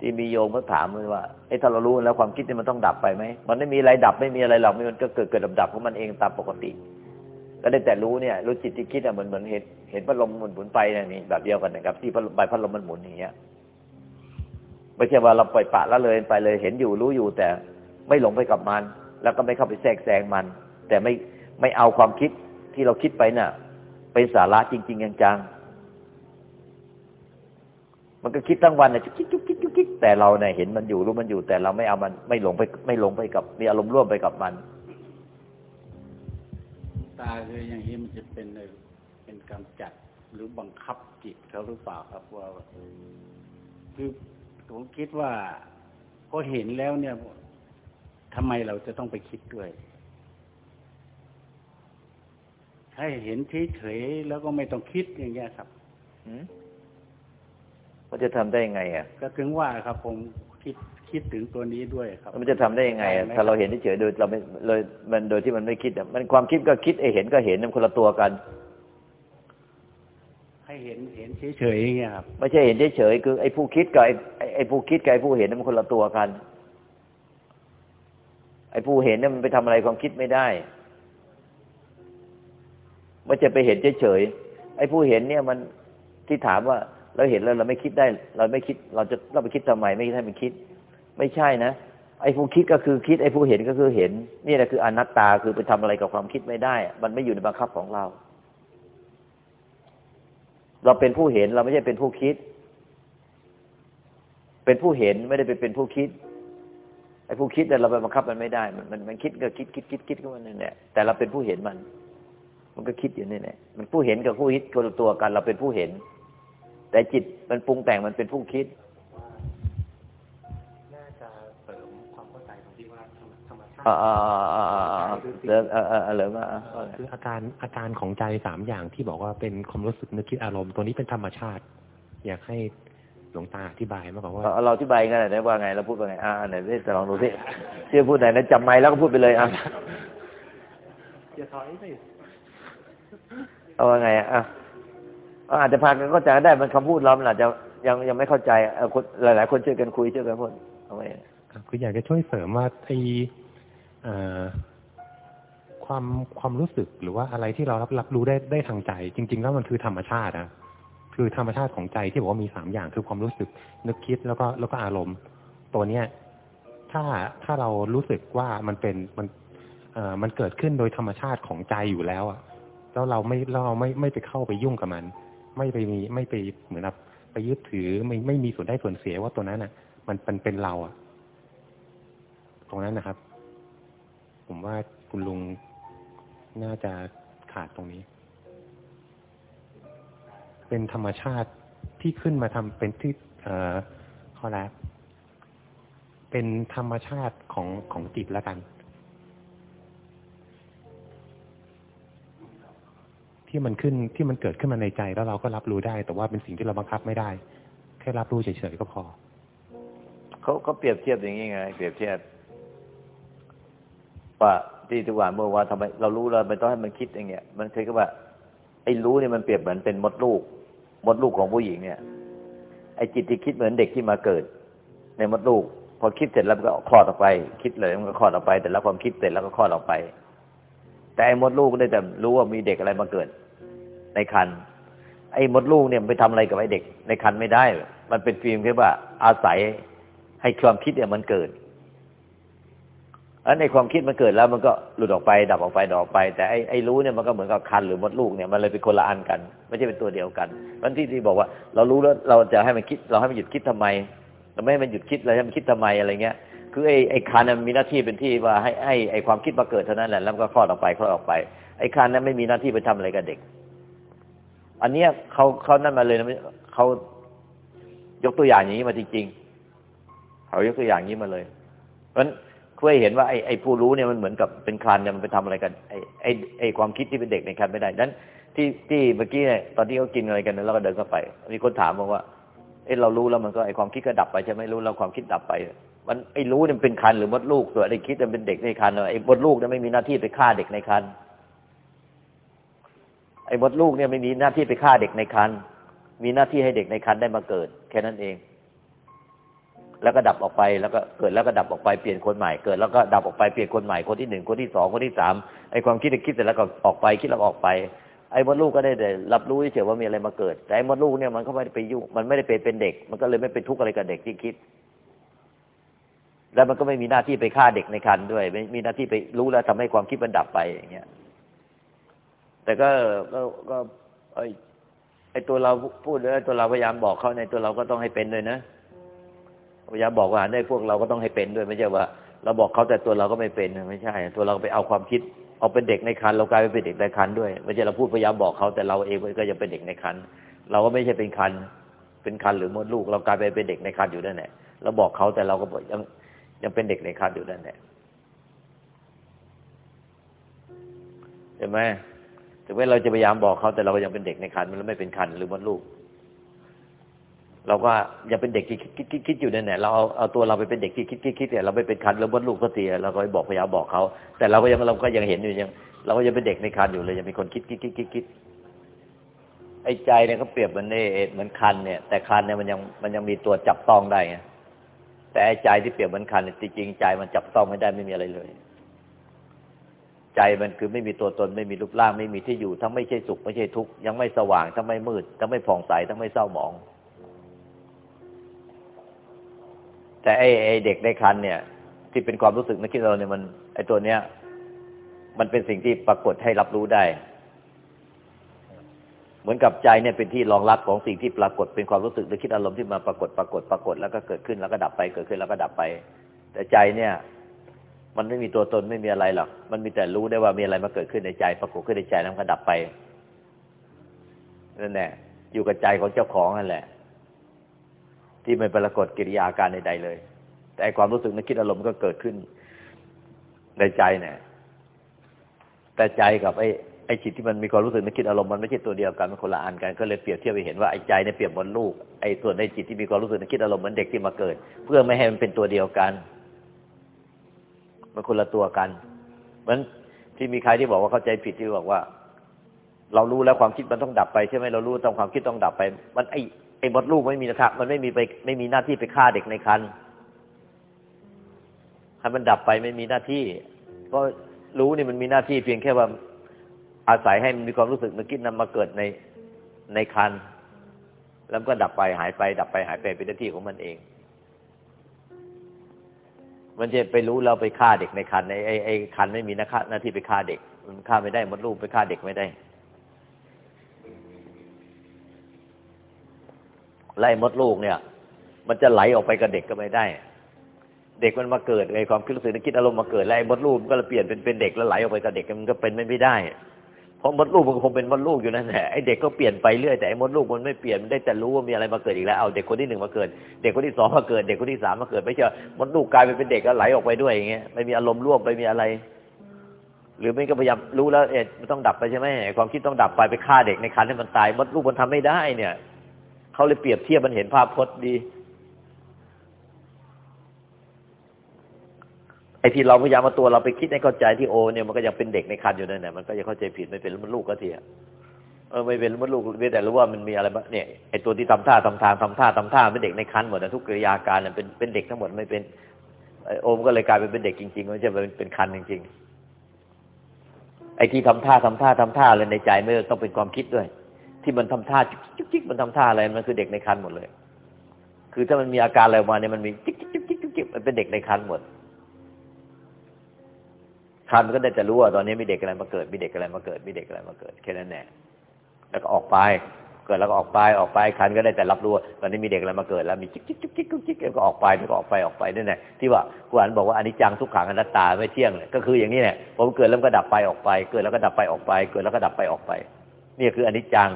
ที่มีโยมเขาถามเลยว่าไอ้ถ้าเรารู้แล้วความคิดนี่มันต้องดับไปไหมมันไม่มีอะไรดับไม่มีอะไรหรอกมันก็เกิดเกิดดับดับของมันเองตามปกติ ก็ได้แต่รู้เนี่ยรู้จิตที่คิดอะเหมือนเหมือนเห็นเห็นพัดลมหมุนหมุนไปเนี่ยนี่แบบเดียวกันนะครับ ที่ใบพัดลมมันหมุนอย่างเงี้ยไม่ใช่ว่าเราปล่อยปละละเลยไปเลยเห็นอยู่รู้อยู่แต่ไม่หลงไปกับมัน แล้วก็ไม่เข้าไปแทรกแซงมัน แต่ไม่ไม่เอาความคิดที่เราคิดไปน่ะ เป็นสาระจริง ๆ จังๆมันก็คิดทั้งวันน่ะจุกจิกจุกจิกจุกจิกแต่เราเนี่ยเห็นมันอยู่รู้มันอยู่ แต่เราไม่เอามันไม่หลงไป ไม่หลงไปกับ มีอารมณ์ร่วมไปกับมัน ตาคืออย่างนี้มันจะเป็นเป็นกำจัดหรือบังคับจิตเขาหรือเปล่าครับว่าคือผมคิดว่าพอเห็นแล้วเนี่ย ทำไมเราจะต้องไปคิดด้วย ให้เห็นเฉยๆแล้วก็ไม่ต้องคิดอย่างเงี้ยครับหืมมันจะทำได้ยังไง อะ ก็ถึงว่าครับ ผมคิดคิดถึงตัวนี้ด้วยครับ มันจะทำได้ยังไงอะหมถ้าเราเห็นเฉยๆโดยเราไม่เลยมันโดยที่มันไม่คิดอะมันความคิดก็คิดไอเห็นก็เห็นมันคนละตัวกัน ให้เห็นเห็นเฉยๆอย่างเงี้ยครับไม่ใช่เห็นเฉยๆคือไอ้ผู้คิดกับไอ้ไอ้ไอ้ผู้คิดกับไอ้ผู้เห็นมันคนละตัวกันไอ้ผู้เห็นเนี่ยมันไปทำอะไรความคิดไม่ได้มันจะไปเห็นเฉยๆไอ้ผู้เห็นเนี่ยมันที่ถามว่าเราเห็นแล้วเราไม่คิดได้ เราไม่คิด เราจะเราไปคิดทำไมไม่ให้มันคิด ไม่ใช่นะไอ้ผู้คิดก็คือคิด ไอ้ผู้เห็นก็คือเห็น นี่แหละคืออนัตตาคือไปทำอะไรกับความคิดไม่ได้ มันไม่อยู่ในบังคับของเรา เราเป็นผู้เห็นเราไม่ใช่เป็นผู้คิด เป็นผู้เห็นไม่ได้ไปเป็นผู้คิด ไอ้ผู้คิดเนี่ยเราไปบังคับมันไม่ได้ มันมันมันคิดก็คิดคิดคิดคิดก็มันนั่นแหละแต่เราเป็นผู้เห็นมัน มันก็คิดอยู่นี่แหละมันผู้เห็นกับผู้คิดคนละตัวกันเราเป็นผู้เห็น แต่จิตมันปรุงแต่งมันเป็นผู้คิดเออเอ่าอ่เออ่าอ่าอ่เออคืออาการอาการของใจสามอย่างที่บอกว่าเป็นความรู้สึกนึกคิดอารมณ์ตัวนี้เป็นธรรมชาติ อยากให้ หลวงตาอธิบายมากกว่าว่าเราเราอธิบายกันหน่อยได้ว่าไงเราพูดว่าไงอ่าไหนได้ลองดูสิเชื่อพูดไหนนะจำไม่แล้วก็พูดไปเลยอะอย่าถอยสิเอาว่าไงอะอะอาจจะพากันเข้าใจก็ได้มันคำพูดเรามันอาจจะยังยังไม่เข้าใจเออคนหลายๆคนช่วยกันคุยช่วยกันพูดเอาไว้ครับคืออยากจะช่วยเสริมว่าไอเอ่อความความรู้สึกหรือว่าอะไรที่เรารับรับรู้ได้ได้ทางใจ จริง ๆ แล้วมันคือธรรมชาตินะ คือธรรมชาติของใจที่บอกว่ามีสามอย่างคือความรู้สึกนึกคิดแล้วก็แล้วก็อารมณ์ ตัวเนี้ยถ้าถ้าเรารู้สึกว่ามันเป็นมันเอ่อมันเกิดขึ้นโดยธรรมชาติของใจอยู่แล้วอะแล้วเราไม่เราไม่ไม่ไปเข้าไปยุ่งกับมัน ไม่ไปมีไม่ไปเหมือนแบบไปยึดถือไม่ไม่มีส่วนได้ส่วนเสียว่าตัวนั้นอะ มันเป็นเป็นเราอะ ตรงนั้นนะครับ ผมว่าคุณลุงน่าจะขาดตรงนี้ เป็นธรรมชาติที่ขึ้นมาทำเป็นที่เอ่อข้อแรกเป็นธรรมชาติของของจิตแล้วกัน ที่มันขึ้นที่มันเกิดขึ้นมาในใจแล้วเราก็รับรู้ได้ แต่ว่าเป็นสิ่งที่เราบังคับไม่ได้ แค่รับรู้เฉยๆก็พอเขาเขาเปรียบเทียบอย่างนี้ไง เปรียบเทียบว่าที่ทุกวันเมื่อวานทำไมเรารู้เราไม่ต้องให้มันคิดอย่างเงี้ย มันเคยก็ว่าไอ้รู้เนี่ยมันเปรียบเหมือนเป็นมดลูก มดลูกของผู้หญิงเนี่ยไอ้จิตที่คิดเหมือนเด็กที่มาเกิด ในมดลูก พอคิดเสร็จแล้วก็คลอดออกไป คิดเลยมันก็คลอดออกไป แต่ล้วความคิดเสร็จแล้วก็คลอดออกไป แต่ไอ้มดลูกก็ได้แต่รู้ว่ามีเด็กอะไรมาเกิด ในคันไอ้มดลูกเนี่ยไปทำอะไรกับไอ้เด็ก ในคันไม่ได้ มันเป็นฟิล์มแค่ว่าอาศัยให้ความคิดเนี่ยมันเกิด อันในความคิดมันเกิดแล้วมันก็หลุดออกไป ดับออกไปดับออกไป แต่ไอ้ไอ้รู้เนี่ยมันก็เหมือนกับคันหรือมดลูกเนี่ยมันเลยเป็นคนละอันกัน ไม่ใช่เป็นตัวเดียวกันมันที่ที่บอกว่า เรารู้แล้วเราจะให้มันคิด เราให้มันหยุดคิดทำไมเราไม่ให้มันหยุดคิดเราให้มันคิดทำไมอะไรเงี้ยคือไอ้ไอ้คันมันมีหน้าที่เป็นที่ว่าให้ให้ไอ้ความคิดมาเกิดเท่านั้นแหละแล้วก็คลอดออกไปคลอดออกไป ไอ้คันนั้นไม่มีหน้าที่ไปทำอะไรกับเด็ก อันเนี้ยเขาเขานั่นมาเลยนะเขายกตัวอย่างอย่างนี้มาจริง ๆ เขายกตัวอย่างนี้มาเลยเพราะฉะนั้น เคยเห็นว่าไอ้ไอ้ผู้รู้เนี่ยมันเหมือนกับเป็นคลานเนี่ยมันไปทำอะไรกันไอ้ไอ้ไอ้ความคิดที่เป็นเด็กในคลานไม่ได้นั้นที่ที่เมื่อกี้เนี่ยตอนที่เขากินอะไรกันแล้วก็เดินเข้าไป มีคนถามบอกว่าเอ้เรารู้แล้วมันก็ไอ้ความคิดก็ดับไปใช่ไหมรู้แล้วความคิดดับไป มันไอ้รู้เนี่ยเป็นคันหรือมดลูกส่วนไอ้คิดมันเป็นเด็กในคันไอ้มดลูกเนี่ยไม่มีหน้าที่ไปฆ่าเด็กในคันไอ้มดลูกเนี่ยไม่มีหน้าที่ไปฆ่าเด็กในคันมีหน้าที่ให้เด็กในคันได้มาเกิด แค่นั้นเอง แล้วก็ดับออกไปแล้วก็เกิดแล้วก็ดับออกไปเปลี่ยนคนใหม่เกิดแล้วก็ดับออกไปเปลี่ยนคนใหม่คนที่หนึ่งคนที่สองคนที่สามไอ้ความคิดคิดเสร็จแล้วก็ออกไปคิดแล้วออกไป ไอ้มดลูกก็ได้แต่รับรู้เฉยว่ามีอะไรมาเกิด แต่ไอ้มดลูกเนี่ยมันก็ไม่ได้ไปยุ่งมันไม่ได้เป็นเป็นเด็ก มันก็เลยไม่เป็นทุกข์อะไรกับเด็กที่คิด แล้วมันก็ไม่มีหน้าที่ไปฆ่าเด็กในคันด้วย ไม่มีหน้าที่ไปรู้แล้วทำให้ความคิดมันดับไปอย่างเงี้ยแต่ก็ก็ก็ไอ้ไอ้ตัวเราพูดแล้วตัวเราพยายามบอกเขาในตัวเราก็ต้องให้เป็นด้วยนะ พยายามบอกว่าได้พวกเราก็ต้องให้เป็นด้วยไม่ใช่ว่า เราบอกเขาแต่ตัวเราก็ไม่เป็นไม่ใช่ ตัวเราไปเอาความคิดเอาเป็นเด็กในคันเรากลายเป็นเด็กในคันด้วยไม่ใช่เราพูดพยายามบอกเขาแต่เราเองก็ยังเป็นเด็กในคันเราก็ไม่ใช่เป็นคัน เป็นคันหรือมดลูก เรากลายไปเป็นเด็กในคันอยู่นั่นแหละเราบอกเขาแต่เราก็ยังยังเป็นเด็กในคันอยู่นั่นแหละใช่ไหมถึงแม้เราจะพยายามบอกเขาแต่เราก็ยังเป็นเด็กในคันมันไม่เป็นคันหรือมดลูก เราก็ยังเป็นเด็กที่คิดคิดคิดอยู่นั่นแหละเราเอาเอาตัวเราไปเป็นเด็กที่คิดคิดคิดเนี่ยเราไม่เป็นคันหรือมดลูกก็เสียเราก็ไปบอกพยายามบอกเขาแต่เราก็ยังเราก็ยังเห็นอยู่ยัง เราก็ยังเป็นเด็กในคันอยู่เลยยังมีคนคิดคิดคิดคิดคิดไอ้ใจเนี่ยก็เปรียบเหมือนเอเหมือนคันเนี่ย แต่คันเนี่ยมันยังมันยังมีตัวจับต้องได้ไงแต่ไอ้ใจที่เปรียบเหมือนคันจริงใจมันจับต้องไม่ได้ไม่มีอะไรเลย ใจมันคือไม่มีตัวตนไม่มีรูปร่างไม่มีที่อยู่ทั้งไม่ใช่สุขไม่ใช่ทุกข์ยังไม่สว่างทั้งไม่มืดทั้งไม่ผ่องใสทั้งไม่เศร้าหมอง แต่ไอ้ไอ้เด็กในคันเนี่ย ที่เป็นความรู้สึกนึกคิดเราเนี่ยมัน ไอ้ตัวเนี้ย มันเป็นสิ่งที่ปรากฏให้รับรู้ได้ เหมือนกับใจเนี่ยเป็นที่รองรับของสิ่งที่ปรากฏเป็นความรู้สึกนึกคิดอารมณ์ที่มาปรากฏปรากฏปรากฏแล้วก็เกิดขึ้นแล้วก็ดับไปเกิดขึ้นแล้วก็ดับไป แต่ใจเนี่ย มันไม่มีตัวตนไม่มีอะไรหรอกมันมีแต่รู้ได้ว่ามีอะไรมาเกิดขึ้นในใจ ปรากฏขึ้นในใจแล้วก็ดับไปนั่นแหละอยู่กับใจของเจ้าของนั่นแหละ ที่ไม่ปรากฏกิริยาการใดๆเลย แต่ความรู้สึกนึกคิดอารมณ์ก็เกิดขึ้นในใจเนี่ย แต่ใจกับไอ้ไอ้จิตที่มันมีความรู้สึกนึกคิดอารมณ์มันไม่ใช่ตัวเดียวกันมันคนละอันกันก็เลยเปรียบเทียบไปเห็นว่าไอ้ใจเนี่ยเปรียบเหมือนลูกไอ้ส่วนในจิตที่มีความรู้สึกนึกคิดอารมณ์เหมือนเด็กที่มาเกิด เพื่อไม่ให้มันเป็นตัวเดียวกัน มันคนละตัวกันเหมือนที่มีใครที่บอกว่าเข้าใจผิดที่บอกว่า เรารู้แล้วความคิดมันต้องดับไปใช่ไหมเรารู้ต้องความคิดต้องดับไป มันไอ้ ไอ้มดลูกไม่มีนะครับมันไม่มีไปไม่มีหน้าที่ไปฆ่าเด็กในครรภ์ให้มันดับไปไม่มีหน้าที่ ก็รู้นี่มันมีหน้าที่เพียงแค่ว่าอาศัยให้มันมีความรู้สึกนึกคิดนำมาเกิดในในคันแล้วก็ดับไปหายไป ดับไปหายไปเป็นหน้าที่ของมันเอง มันจะไปรู้เราไปฆ่าเด็กในคันไอ้ไอ้คันไม่มีนะหน้าที่ไปฆ่าเด็ก มันฆ่าไม่ได้มดลูกไปฆ่าเด็กไม่ได้ ไล่มดลูกเนี่ย มันจะไหลออกไปกับเด็กก็ไม่ได้ เด็กมันมาเกิดไอ้ความคิดรู้สึกนึกคิดอารมณ์มาเกิดแล้วไอ้มดลูกมันก็เปลี่ยนเป็นเป็นเด็กแล้วไหลออกไปกับเด็กมันก็เป็นไม่ได้ เพราะมดลูกมันคงเป็นมดลูกอยู่นั่นแหละไอ้เด็กก็เปลี่ยนไปเรื่อยแต่ไอ้มดลูกมันไม่เปลี่ยนมันได้แต่รู้ว่ามีอะไรมาเกิดอีกแล้วเอาเด็กคนที่หนึ่งมาเกิด เด็กคนที่สองมาเกิด เด็กคนที่สามมาเกิด ไม่ใช่มดลูกกลายไปเป็นเด็กแล้วไหลออกไปด้วยอย่างเงี้ยไม่มีอารมณ์ร่วมไม่มีอะไรหรือไม่ก็พยายามรู้แล้วเอ็ดมันต้องดับไปใช่ไหมความคิดต้องดับไปไปฆ่าเด็กในคันให้มันตายมดลูกมันทำไม่ได้เนี่ย เขาเลยเปรียบเทียบมันเห็นภาพพจน์ดี ไอ้ที่เราพยายามมาตัวเราไปคิดให้เข้าใจที่โอเนี่ยมันก็ยังเป็นเด็กในคันอยู่นั่นแหละมันก็ยังเข้าใจผิดไม่เป็นมันลูกก็เทียเออไม่เป็นมันลูกเพียงแต่รู้ว่ามันมีอะไรบ้างเนี่ยไอ้ตัวที่ทำท่าทำทางทำท่าทำท่าเป็นเด็กในคันหมดนะทุกกิริยาการเนี่ยเป็นเป็นเด็กทั้งหมดไม่เป็นโอมก็เลยกลายเป็นเป็นเด็กจริงๆไม่ใช่เป็นเป็นคันจริงๆไอ้ที่ทำท่าทำท่าทำท่าอะไรในใจไม่ต้องเป็นความคิดด้วย ที่มันทำท่าจิ๊กจิ๊กมันทำท่าอะไรมันคือเด็กในคันหมดเลย คือถ้ามันมีอาการอะไรมาเนี่ยมันมีจิ๊กจิ๊กจิ๊กจิ๊กมันเป็นเด็กในคันหมดคันก็ได้จะรู้ว่าตอนนี้มีเด็กอะไรมาเกิดมีเด็กอะไรมาเกิดมีเด็กอะไรมาเกิดแค่นั้นแหละแล้วก็ออกไปเกิดแล้วก็ออกไปออกไปคันก็ได้แต่รับรู้ตอนนี้มีเด็กอะไรมาเกิดแล้วมีจิ๊กจิ๊กจิ๊กจิ๊กจิ๊กกก็ออกไปแล้วก็ออกไปออกไปนั่นแหละที่ว่ากุอันบอกว่าอนิจจังทุกขังอนัตตาไม่เที่ยงเลยก็คืออย่างนี้แหละผมเกิดแล้วก็ดับไปออกไป เกิดแล้วก็ดับไปออกไป เกิดแล้วก็ดับไปออกไป นี่คืออนิจจัง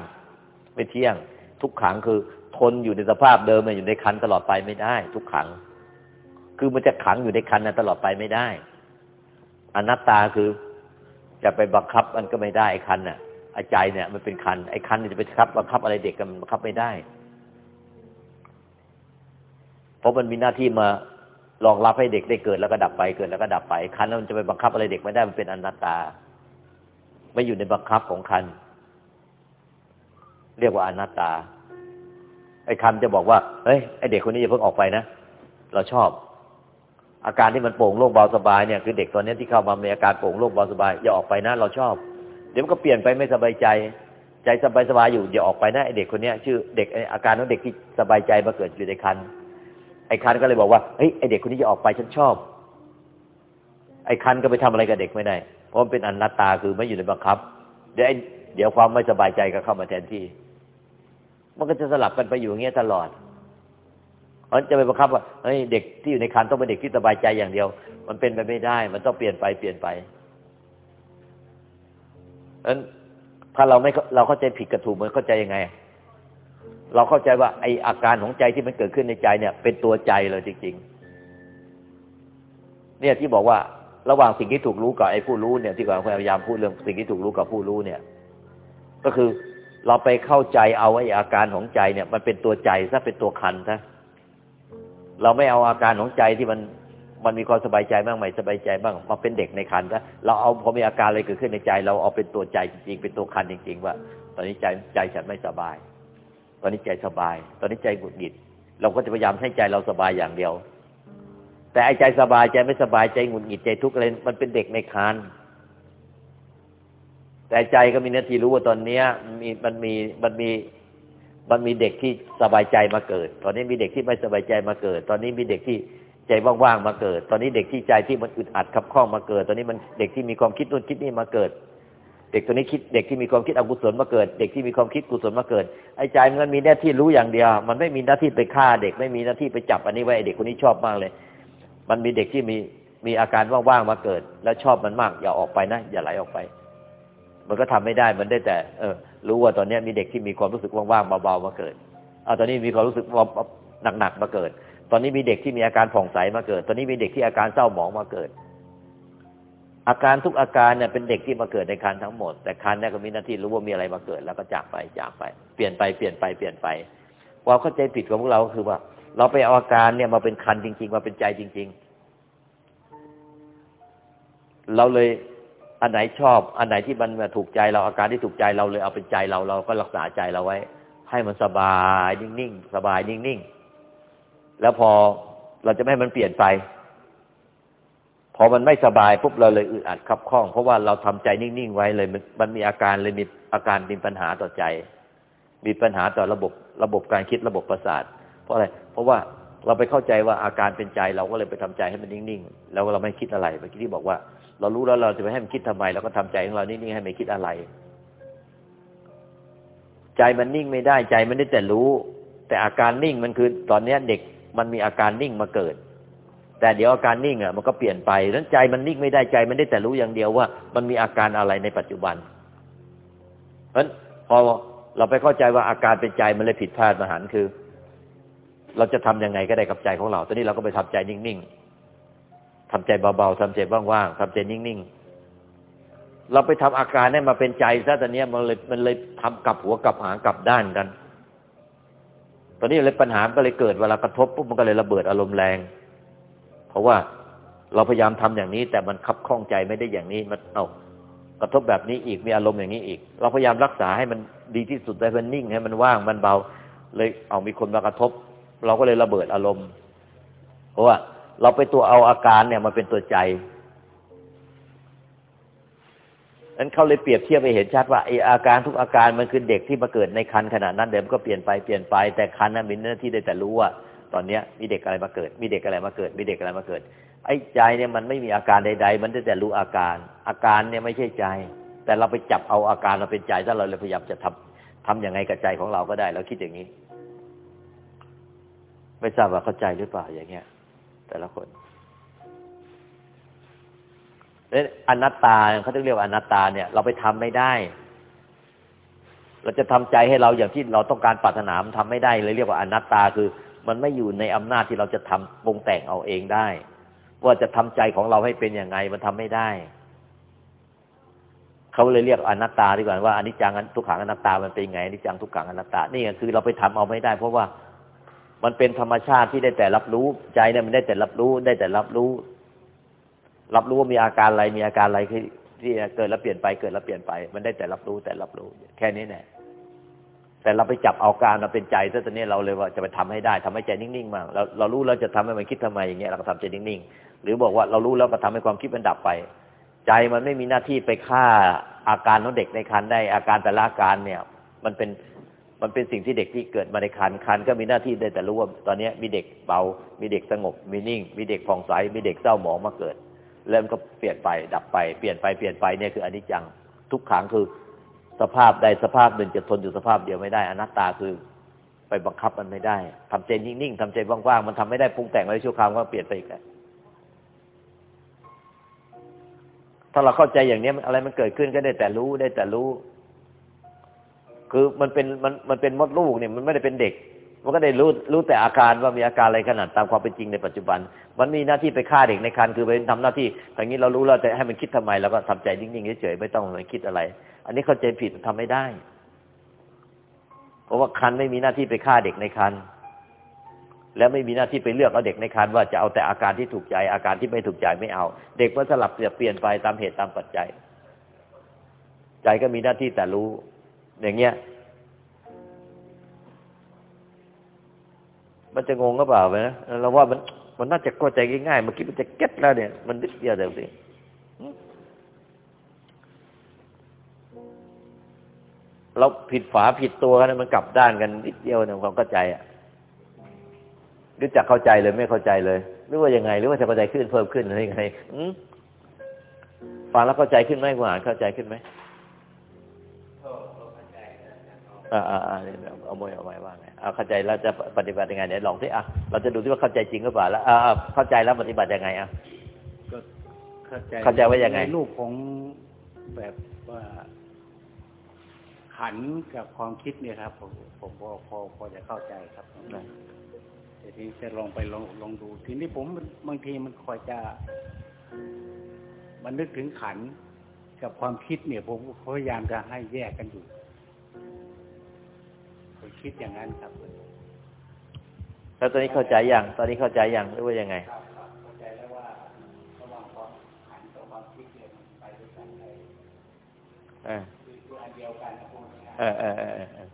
ไม่เที่ยง ทุกขังคือ ทนอยู่ในสภาพเดิมอยู่ในคันตลอดไปไม่ได้ ทุกขัง คือมันจะขังอยู่ในคันนั้นตลอดไปไม่ได้ อนัตตาคือจะไปบังคับมันก็ไม่ได้ไอ้คันน่ะไอ้ใจเนี่ย มันเป็นคันไอ้คันจะไปบังคับบังคับอะไรเด็กกันบังคับไม่ได้ เพราะมันมีหน้าที่มารองรับให้เด็กได้เกิดแล้วก็ดับไปเกิดแล้วก็ดับไปคันแล้วมันจะไปบังคับอะไรเด็กไม่ได้มันเป็นอนัตตา ไม่อยู่ในบังคับของคัน เรียกว่าอนัตตา ไอ้คันจะบอกว่า เฮ้ย ไอ้เด็กคนนี้อย่าเพิ่งออกไปนะ เราชอบ อาการที่มันโป่งโล่งเบาสบายเนี่ยคือเด็กตอนนี้ที่เข้ามามีอาการโป่งโล่งเบาสบายอย่าออกไปนะ เราชอบ เดี๋ยวมันก็เปลี่ยนไปไม่สบายใจ ใจสบายสบายอยู่อย่าออกไปนะไอ้เด็กคนนี้ชื่อเด็กอาการของเด็กที่สบายใจมาเกิดอยู่ในคันไอ้คันก็เลยบอกว่าเฮ้ยไอ้เด็กคนนี้จะออกไปฉันชอบ ไอ้คันก็ไปทำอะไรกับเด็กไม่ได้เพราะมันเป็นอนัตตาคือไม่อยู่ในบังคับ เดี๋ยวเดี๋ยวความไม่สบายใจก็เข้ามาแทนที่ มันก็จะสลับกันไปอยู่อย่างเงี้ยตลอดมันจะไปบังคับว่าเฮ้ยเด็กที่อยู่ในคันต้องเป็นเด็กที่สบายใจอย่างเดียว มันเป็นไปไม่ได้ มันต้องเปลี่ยนไปเปลี่ยนไปเนั้นถ้าเราไม่เราเข้าใจผิดกับถูกมันเข้าใจยังไง เราเข้าใจว่าไออาการของใจที่มันเกิดขึ้นในใจเนี่ย เป็นตัวใจเลยจริง ๆ เนี่ยที่บอกว่าระหว่างสิ่งที่ถูกรู้กับไอ้ผู้รู้เนี่ยที่ก่อนพยายามพูดเรื่องสิ่งที่ถูกรู้กับผู้รู้เนี่ย ก็คือ เราไปเข้าใจเอาไอ้อาการของใจเนี่ย มันเป็นตัวใจซะเป็นตัวคันซะเราไม่เอาอาการของใจที่มันมันมีความสบายใจบ้างไหมสบายใจบ้างมาเป็นเด็กในคันแล้เราเอาพอมีอาการอะไรเกิดขึ้นในใจ เราเอาเป็นตัวใจจริงๆเป็นตัวคันจริง ๆ ว่า ตอนนี้ใจใจฉันไม่สบาย ตอนนี้ใจสบาย ตอนนี้ใจหงุดหงิด เราก็จะพยายามให้ใจเราสบายอย่างเดียว แต่ไอ้ใจสบายใจไม่สบายใจหงุดหงิดใจทุกข์อะไรมันเป็นเด็กในคัน แต่ใจก็มีหน้าที่รู้ว่าตอนเนี้ยมีมันมีมันมีมันมีเด็กที่สบายใจมาเกิด ตอนนี้มีเด็กที่ไม่สบายใจมาเกิด ตอนนี้มีเด็กที่ใจว่างๆมาเกิด ตอนนี้เด็กที่ใจที่มันอึดอัดขับข้องมาเกิด ตอนนี้มันเด็กที่มีความคิดนู่นคิดนี่มาเกิด เด็กตัวนี้คิดเด็กที่มีความคิดอกุศลมาเกิด เด็กที่มีความคิดกุศลมาเกิด ไอ้ใจมันมีหน้าที่รู้อย่างเดียว มันไม่มีหน้าที่ไปฆ่าเด็ก ไม่มีหน้าที่ไปจับอันนี้ไว้เด็กคนนี้ชอบมากเลย มันมีเด็กที่มีมีอาการว่างๆมาเกิด แล้วชอบมันมาก อย่าออกไปนะ อย่าไหลออกไป มันก็ทำไม่ได้มันได้แต่ เออ รู้ว่าตอนนี้มีเด็กที่มีความรู้สึกว่างๆเบาๆมาเกิดเอาตอนนี้มีความรู้สึกว่าหนักๆมาเกิด ตอนนี้มีเด็กที่มีอาการผ่องใสมาเกิด ตอนนี้มีเด็กที่อาการเศร้าหมองมาเกิด อาการทุกอาการเนี่ยเป็นเด็กที่มาเกิดในคันทั้งหมด แต่คันเนี่ยก็มีหน้าที่รู้ว่ามีอะไรมาเกิด แล้วก็จากไปจากไป เปลี่ยนไปเปลี่ยนไปเปลี่ยนไปความเข้าใจผิดของพวกเราก็คือว่า เราไปเอาอาการเนี่ยมาเป็นคันจริง ๆ มาเป็นใจจริง ๆ เราเลย อันไหนชอบ อันไหนที่มันถูกใจเราอาการที่ถูกใจเราเลยเอาเป็นใจเราเราก็รักษาใจเราไว้ ให้มันสบายนิ่งๆสบายนิ่งๆแล้วพอเราจะไม่ให้มันเปลี่ยนไปพอมันไม่สบายปุ๊บเราเลยอึดอัดขับข้องเพราะว่าเราทำใจนิ่งๆไว้เลยมันมันมีอาการเลยมีอาการมีปัญหาต่อใจ มีปัญหาต่อระบบระบบการคิดระบบประสาท เพราะอะไร เพราะว่าเราไปเข้าใจว่าอาการเป็นใจเราก็เลยไปทำใจให้มันนิ่งๆแล้วเราไม่คิดอะไรเมื่อกี้ที่บอกว่า เรารู้แล้วเราจะไปให้มันคิดทำไมเราก็ทำใจของเรานิ่งๆให้ไม่คิดอะไร ใจมันนิ่งไม่ได้ใจมันได้แต่รู้ แต่อาการนิ่งมันคือ ตอนเนี้ยเด็กมันมีอาการนิ่งมาเกิด แต่เดี๋ยวอาการนิ่งอะมันก็เปลี่ยนไปนั้นใจมันนิ่งไม่ได้ใจมันได้แต่รู้อย่างเดียวว่า มันมีอาการอะไรในปัจจุบันเพราะฉะนั้นพอเราไปเข้าใจว่าอาการเป็นใจมันเลยผิดพลาดมหันคือ เราจะทํำยังไงก็ได้กับใจของเรา ตอนนี้เราก็ไปทำใจนิ่งๆ ทำใจเบาๆทำใจว่างๆทำใจนิ่งๆ เราไปทำอาการให้มาเป็นใจซะตอนนี้มันเลยมันเลยทำกลับหัวกลับหางกลับด้านกัน ตอนนี้เลยปัญหาก็เลยเกิดเวลากระทบปุ๊บมันก็เลยระเบิดอารมณ์แรง เพราะว่าเราพยายามทำอย่างนี้ แต่มันคับข้องใจไม่ได้อย่างนี้มันเอากระทบแบบนี้อีกมีอารมณ์อย่างนี้อีก เราพยายามรักษาให้มันดีที่สุดให้มันนิ่งให้มันว่างมันเบา เลยเอามีคนมากระทบ เราก็เลยระเบิดอารมณ์ เพราะว่า เราไปตัวเอาอาการเนี่ยมาเป็นตัวใจนั้นเขาเลยเปรียบเทียบไปเห็นชัดว่าไออาการทุกอาการมันคือเด็กที่มาเกิดในคันขนาดนั้นเดี๋ยวมันก็เปลี่ยนไปเปลี่ยนไปแต่คันนั้นมีหน้าที่ได้แต่รู้ว่า ตอนเนี้ยมีเด็กอะไรมาเกิด มีเด็กอะไรมาเกิด มีเด็กอะไรมาเกิด ไอ้ใจเนี่ยมันไม่มีอาการใด ๆ มันได้แต่รู้อาการ อาการเนี่ยไม่ใช่ใจ แต่เราไปจับเอาอาการเราเป็นใจถ้าเราเลยพยายามจะทำทํำยังไงกับใจของเราก็ได้เราคิดอย่างนี้ ไม่ทราบว่าเข้าใจหรือเปล่าอย่างเงี้ย แต่ละคนอนัตตาเขาต้องเรียกว่าอนัตตาเนี่ย เราไปทำไม่ได้ เราจะทำใจให้เราอย่างที่เราต้องการปรารถนามันทำไม่ได้เลยเรียกว่าอนัตตาคือ มันไม่อยู่ในอำนาจที่เราจะทำปรุงแต่งเอาเองได้ ว่าจะทำใจของเราให้เป็นยังไงมันทำไม่ได้เขาเลยเรียกอนัตตาดีกว่าว่าอนิจจังทุกขังอนัตตามันเป็นไงอนิจจังทุกขังอนัตตานี่คือเราไปทำเอาไม่ได้ เพราะว่า มันเป็นธรรมชาติที่ได้แต่รับรู้ใจเนี่ยมันได้แต่รับรู้ได้แต่รับรู้ รับรู้ว่ามีอาการอะไรมีอาการอะไรที่เกิดแล้วเปลี่ยนไปเกิดแล้วเปลี่ยนไป มันได้แต่รับรู้แต่รับรู้ แค่นี้แน่แต่เราไปจับเอาการมาเป็นใจซะตอนนี้เราเลยว่าจะไปทำให้ได้ทำให้ใจนิ่งๆมากเราเรารู้แล้วจะทำให้มันคิดทำไมอย่างเงี้ยเราก็ทำใจนิ่งๆหรือบอกว่าเรารู้แล้วก็ทำให้ความคิดมันดับไป ใจมันไม่มีหน้าที่ไปฆ่าอาการของเด็กในคันได้อาการแต่ละอาการเนี่ย มันเป็น มันเป็นสิ่งที่เด็กที่เกิดมาในคันคันก็มีหน้าที่ได้แต่รู้ว่าตอนนี้มีเด็กเบา มีเด็กสงบ มีนิ่ง มีเด็กผ่องใส มีเด็กเศร้าหมองมาเกิดเริ่มก็เปลี่ยนไป ดับไป เปลี่ยนไป เปลี่ยนไปเนี่ยคืออนิจจัง ทุกขังคือสภาพใดสภาพหนึ่งจะทนอยู่สภาพเดียวไม่ได้ อนัตตาคือไปบังคับมันไม่ได้ทำใจนิ่งๆทำใจว่างๆ มันทำไม่ได้ปรุงแต่งอะไรชั่วคราวก็เปลี่ยนไปอีกถ้าเราเข้าใจอย่างนี้อะไรมันเกิดขึ้นก็ได้แต่รู้ได้แต่รู้ คือมันเป็นมันมันเป็นมดลูกเนี่ยมันไม่ได้เป็นเด็ก มันก็ได้รู้รู้แต่อาการว่ามีอาการอะไรขนาดตามความเป็นจริงในปัจจุบัน มันมีหน้าที่ไปฆ่าเด็กในคันคือไปทำหน้าที่อย่างนี้เรารู้แล้วแต่ให้มันคิดทำไมเราก็ทำใจนิ่งๆเฉยๆไม่ต้องไปคิดอะไร อันนี้เข้าใจผิดทำไม่ได้ เพราะว่าคันไม่มีหน้าที่ไปฆ่าเด็กในคันแล้วไม่มีหน้าที่ไปเลือกเอาเด็กในคันว่าจะเอาแต่อาการที่ถูกใจอาการที่ไม่ถูกใจไม่เอา เด็กมันสลับเปลี่ยนไปตามเหตุตามปัจจัย ใจก็มีหน้าที่แต่รู้ อย่างเงี้ย มันจะงงก็เปล่าไหมนะเราว่ามันมันน่าจะเข้าใจง่ายๆเมื่อกี้มันจะเก็ตแล้วเนี่ย มันนิดเดียวเดียวสิเราผิดฝาผิดตัวกันมันกลับด้านกันนิดเดียวเนี่ยความเข้าใจอะรู้จักเข้าใจเลยไม่เข้าใจเลยหรือว่ายังไง หรือว่าจะเข้าใจขึ้นเพิ่มขึ้นอะไรยังไงฟังแล้วเข้าใจขึ้นไหมคุณอ่านเข้าใจขึ้นไหม อ่าอ่าอ่าเอามวยเอาไว้ว่าไงเอาเข้าใจแล้วจะปฏิบัติยังไงเดี๋ยวลองสิอะเราจะดูที่ว่าเข้าใจจริงหรือเปล่าแล้วอ่าเข้าใจแล้วปฏิบัติยังไงอะก็เข้าใจเข้าใจว่ายังไงลูกของแบบว่าขันกับความคิดเนี่ยครับ ผมผมพอพอพอจะเข้าใจครับแต่ทีนี้จะลองไปลองลองดู ทีนี้ผมบางทีมันคอยจะ มันนึกถึงขันกับความคิดเนี่ย ผมพยายามจะให้แยกกันอยู่ ผมคิดอย่างนั้นครับแล้วตอนนี้เข้าใจยังตอนนี้เข้าใจยังหรือว่ายังไงเข้าใจแล้วว่าระหว่างความขันกับความคิดเนี่ยมันไปด้วยกันเลยเออคือคืออันเดียวกันนะพวกนี้เออเออเออเออ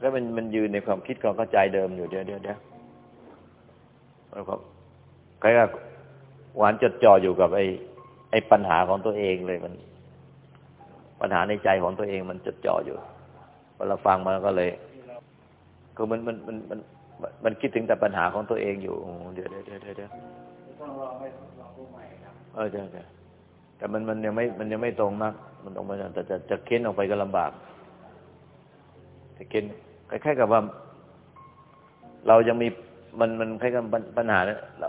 แล้วมันมันยืนในความคิดความเข้าใจเดิมอยู่เดี๋ยวเดี๋ยวเดี๋ยวแล้วก็ใครก็หวานจดจ่ออยู่กับไอ้ไอ้ปัญหาของตัวเองเลยมัน ปัญหาในใจของตัวเองมันจดจ่ออยู่พ อเราฟังมาก็เลยคือมันมันมันมันมันคิดถึงแต่ปัญหาของตัวเองอยู่โอ้เดี๋ยวเดี๋ยวเดี๋ยวเดี๋ยวเดี๋ยวต้องลองให้ลองดูใหม่ครับเออใช่ใช่แต่มันมันยังไม่มันยังไม่ตรงนักมันตรงไปแต่จะจะเค้นออกไปก็ลำบากจะเค้นคล้ายๆกับว่า เรายังมีมันมันคล้ายกับปัญปัญหาเนี่ยเรา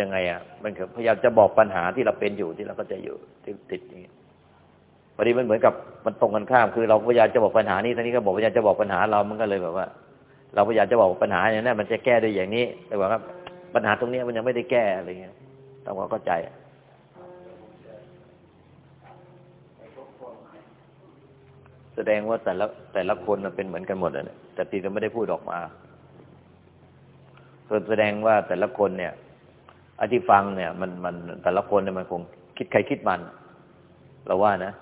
ยังไงอะ มันก็พยายามจะบอกปัญหาที่เราเป็นอยู่ที่เราก็จะอยู่ที่ติดอย่างนี้ พอดีมันเหมือนกับมันตรงกันข้ามคือเราพยายามจะบอกปัญหานี้ท่านี้ก็บอกพยายามจะบอกปัญหาเรามันก็เลยแบบว่า เราพยายามจะบอกปัญหาอย่างนั้นมันจะแก้ด้วยอย่างนี้แต่ว่าปัญหาตรงนี้มันยังไม่ได้แก้อะไรเงี้ยต้องเข้าใจแสดงว่าแต่ละแต่ละคนมันเป็นเหมือนกันหมดเลยแต่ตีเราไม่ได้พูดออกมาส่วนแสดงว่าแต่ละคนเนี่ยอที่ฟังเนี่ย มันมันแต่ละคนเนี่ยมันคงคิดใครคิดมัน เราว่านะ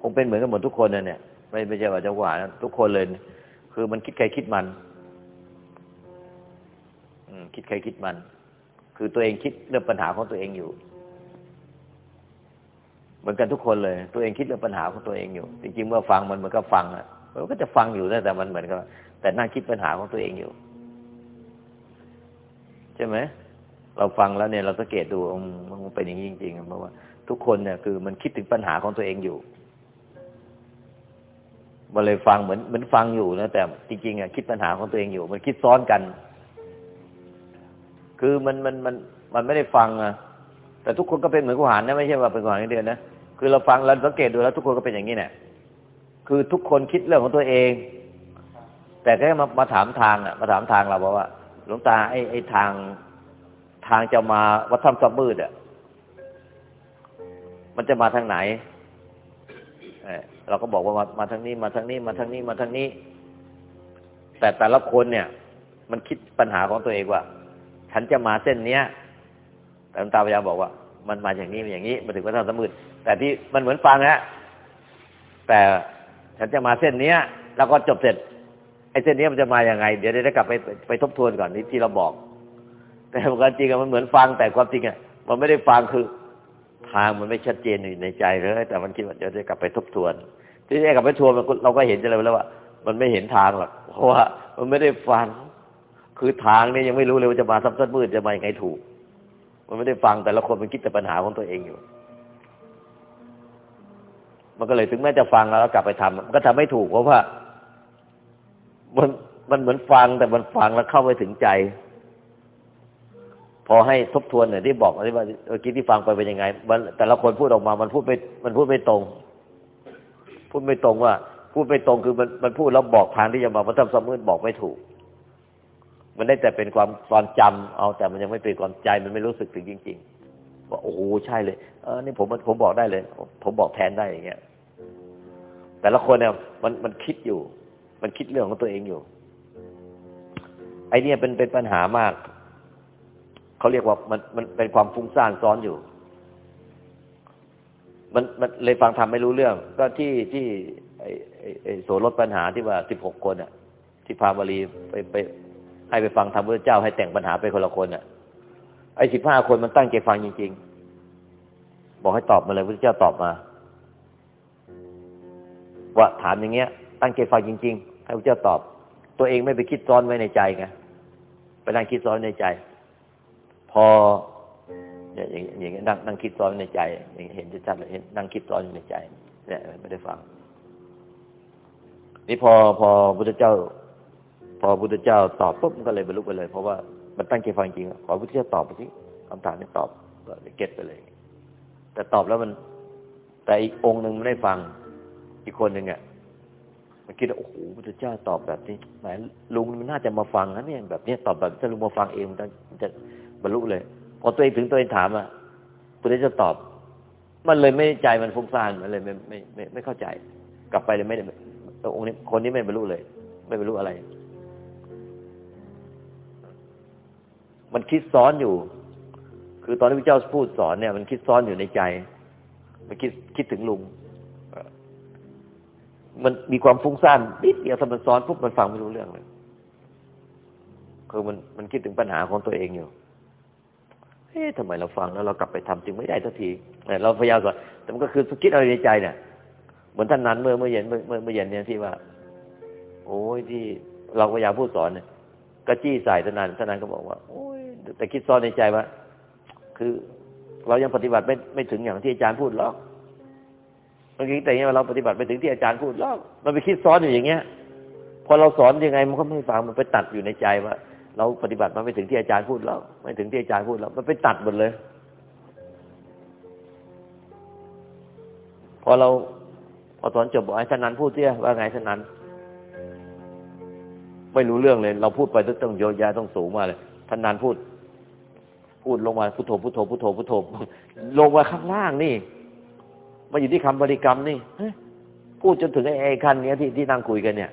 คงเป็นเหมือนกันหมดทุกคนนะเนี่ย ไม่ไม่ใช่ว่าจะว่านทุกคนเลย คือมันคิดใครคิดมันอืมคิดใครคิดมัน คือตัวเองคิดเรื่องปัญหาของตัวเองอยู่ เหมือนกันทุกคนเลย ตัวเองคิดเรื่องปัญหาของตัวเองอยู่ จริงๆเมื่อฟังมันมันก็ฟังอะมันก็จะฟังอยู่นะแต่มันเหมือนกับแต่นั่งคิดปัญหาของตัวเองอยู่ ใช่ไหมเราฟังแล้วเนี่ยเราสังเกตดูมันเป็นอย่างนี้จริงๆเพราะว่า ทุกคนเนี่ยคือมันคิดถึงปัญหาของตัวเองอยู่ มันเลยฟังเหมือนเหมือนฟังอยู่นะ แต่จริงๆอะคิดปัญหาของตัวเองอยู่ มันคิดซ้อนกัน คือมันมันมันมันไม่ได้ฟังอะแต่ทุกคนก็เป็นเหมือนกุหานนะไม่ใช่ว่าเป็นกุหานเดียวนะคือเราฟังเราสังเกตดูแล้ว ทุกคนก็เป็นอย่างนี้เนี่ยคือทุกคนคิดเรื่องของตัวเอง แต่แค่มามาถามทางอะ มาถามทางเราบอกว่าหลวงตาไอ้ไอ้ทางทางจะมาวัดถ้ำซับมืดอะมันจะมาทางไหน เราก็บอกว่ามามาทางนี้มาทางนี้มาทางนี้มาทางนี้ แต่แต่ละคนเนี่ย มันคิดปัญหาของตัวเองว่า ฉันจะมาเส้นเนี้ยแต่ลตาพยายามบอกว่า มันมาอย่างนี้อย่างนี้มาถึงวัดถ้ำซับมืดแต่ที่มันเหมือนฟังนะแต่ฉันจะมาเส้นเนี้ย แล้วก็จบเสร็จไอ้เส้นนี้มันจะมาอย่างไง เดี๋ยวได้กลับไปไปทบทวนก่อนที่ที่เราบอก แต่ความจริงมันเหมือนฟังแต่ความจริงอะมันไม่ได้ฟังคือ ทางมันไม่ชัดเจนอยู่ในใจเลย แต่มันคิดว่าเดี๋ยวได้กลับไปทบทวน ที่ได้กลับไปทวนเราก็เห็นจะเลยแล้วว่า มันไม่เห็นทางหรอกเพราะว่ามันไม่ได้ฟัง คือทางนี้ยังไม่รู้เลยว่าจะมาซับซ้อนมืดจะมาอย่างไงถูก มันไม่ได้ฟังแต่ละคนมันคิดแต่ปัญหาของตัวเองอยู่ มันก็เลยถึงแม้จะฟังแล้วกลับไปทำมันก็ทำไม่ถูกเพราะว่า มันมันเหมือนฟังแต่มันฟังแล้วเข้าไปถึงใจ พอให้ทบทวนหน่อยที่บอกที่ว่าเมื่อกี้ที่ฟังไปเป็นยังไง มันแต่ละคนพูดออกมา มันพูดไม่มันพูดไม่ตรง พูดไม่ตรงว่า พูดไม่ตรงคือมันมันพูดแล้วบอกทางที่จะมาพระธรรมสมมืดบอกไม่ถูก มันได้แต่เป็นความความจำเอาแต่มันยังไม่เป็นความใจมันไม่รู้สึกถึงจริง ๆ ว่าโอ้โหใช่เลยเออนี่ผมผมบอกได้เลย ผมบอกแทนได้อย่างเงี้ยแต่ละคนเนี่ยมันมันคิดอยู่ มันคิดเรื่องของตัวเองอยู่ ไอเนี่ยเป็นเป็นปัญหามาก เขาเรียกว่ามันมันเป็นความฟุ้งซ่านซ้อนอยู่ มันมันเลยฟังทำไม่รู้เรื่อง ก็ที่ที่ไอไอไอโสรถปัญหาที่ว่าสิบหกคนอะ ที่พาบาลีไปไป ให้ไปฟังธรรมพระเจ้าให้แต่งปัญหาไปคนละคนอะ ไอ้สิบห้าคนมันตั้งใจฟังจริง ๆ บอกให้ตอบมาเลยพระเจ้าตอบมาว่าถามอย่างเงี้ย ตั้งใจฟังจริง ๆ ให้พระเจ้าตอบ ตัวเองไม่ไปคิดซ้อนไว้ในใจไงไปนั่งคิดซ้อนในใจ พออย่างอย่างนี้นั่งนั่งคิดซ้อนในใจอย่างเห็นชัดเลยเห็นนั่งคิดซ้อนอยู่ในใจเนี่ยไม่ได้ฟัง นี่พอพอพุทธเจ้า พอพุทธเจ้าตอบปุ๊บมันก็เลยบรรลุไปเลย เพราะว่ามันตั้งใจฟังจริงขอพุทธเจ้าตอบไปสิคำถามนี้ตอบก็เก็ตไปเลย แต่ตอบแล้วมัน แต่อีกองค์หนึ่งไม่ได้ฟัง อีกคนหนึ่งอะมันคิดว่าโอ้โหพุทธเจ้าตอบแบบนี้หมายลุงมันน่าจะมาฟังนะเนี่ยแบบนี้ตอบแบบถ้าลุงมาฟังเองมันจะ บรรลุเลย พอตัวเองถึงตัวเองถามอะพุทธเจ้าตอบ มันเลยไม่ใจมันฟุ้งซ่านมันเลยไม่ไม่ไม่ไม่เข้าใจ กลับไปเลยไม่ได้องค์นี้คนนี้ไม่บรรลุเลย ไม่บรรลุอะไร มันคิดซ้อนอยู่ คือตอนที่พระเจ้าพูดสอนเนี่ยมันคิดซ้อนอยู่ในใจ มันคิดคิดถึงลุงมันมีความฟุ้งซ่านนิดเดียวถ้ามันซ้อนปุ๊บมันฟังไม่รู้เรื่องเลย คือมันมันคิดถึงปัญหาของตัวเองอยู่ เอ๊ะทำไมเราฟังแล้วเรากลับไปทำจึงไม่ได้สักทีเราพยายามสอนแต่มันก็คือคิดอะไรในใจเนี่ยเหมือนท่านนั้นเมื่อเมื่อเย็นเมื่อเมื่อเย็นเนี่ยที่ว่า โอ้ยที่เราพยายามพูดสอนเนี่ยก็จี้ใส่ท่านนั้นท่านนั้นก็บอกว่า โอ้ยแต่คิดซ้อนในใจว่า คือ เรายังปฏิบัติไม่ไม่ถึงอย่างที่อาจารย์พูดหรอกเมื่อกี้แต่เนี้ยเราปฏิบัติไปถึงที่อาจารย์พูดหรอกมันไปคิดซ้อนอยู่อย่างเงี้ยพอเราสอนยังไงมันก็ไม่ฟังมันไปตัดอยู่ในใจว่า เราปฏิบัติมาไม่ถึงที่อาจารย์พูดแล้ว ไม่ถึงที่อาจารย์พูดแล้ว มันไปตัดหมดเลย พอเราพอสอนจบบอกไอ้ท่านนั้นพูดเสียว่าไงท่านนั้นไม่รู้เรื่องเลย เราพูดไปต้องโยยาต้องสูงมาเลยท่านนั้นพูด พูดลงมาพุทโธพุทโธพุทโธพุทโธลงมาข้างล่างนี่มาอยู่ที่คำบริกรรมนี่พูดจนถึงไอ้ขั้นนี้ที่ที่นั่งคุยกันเนี่ย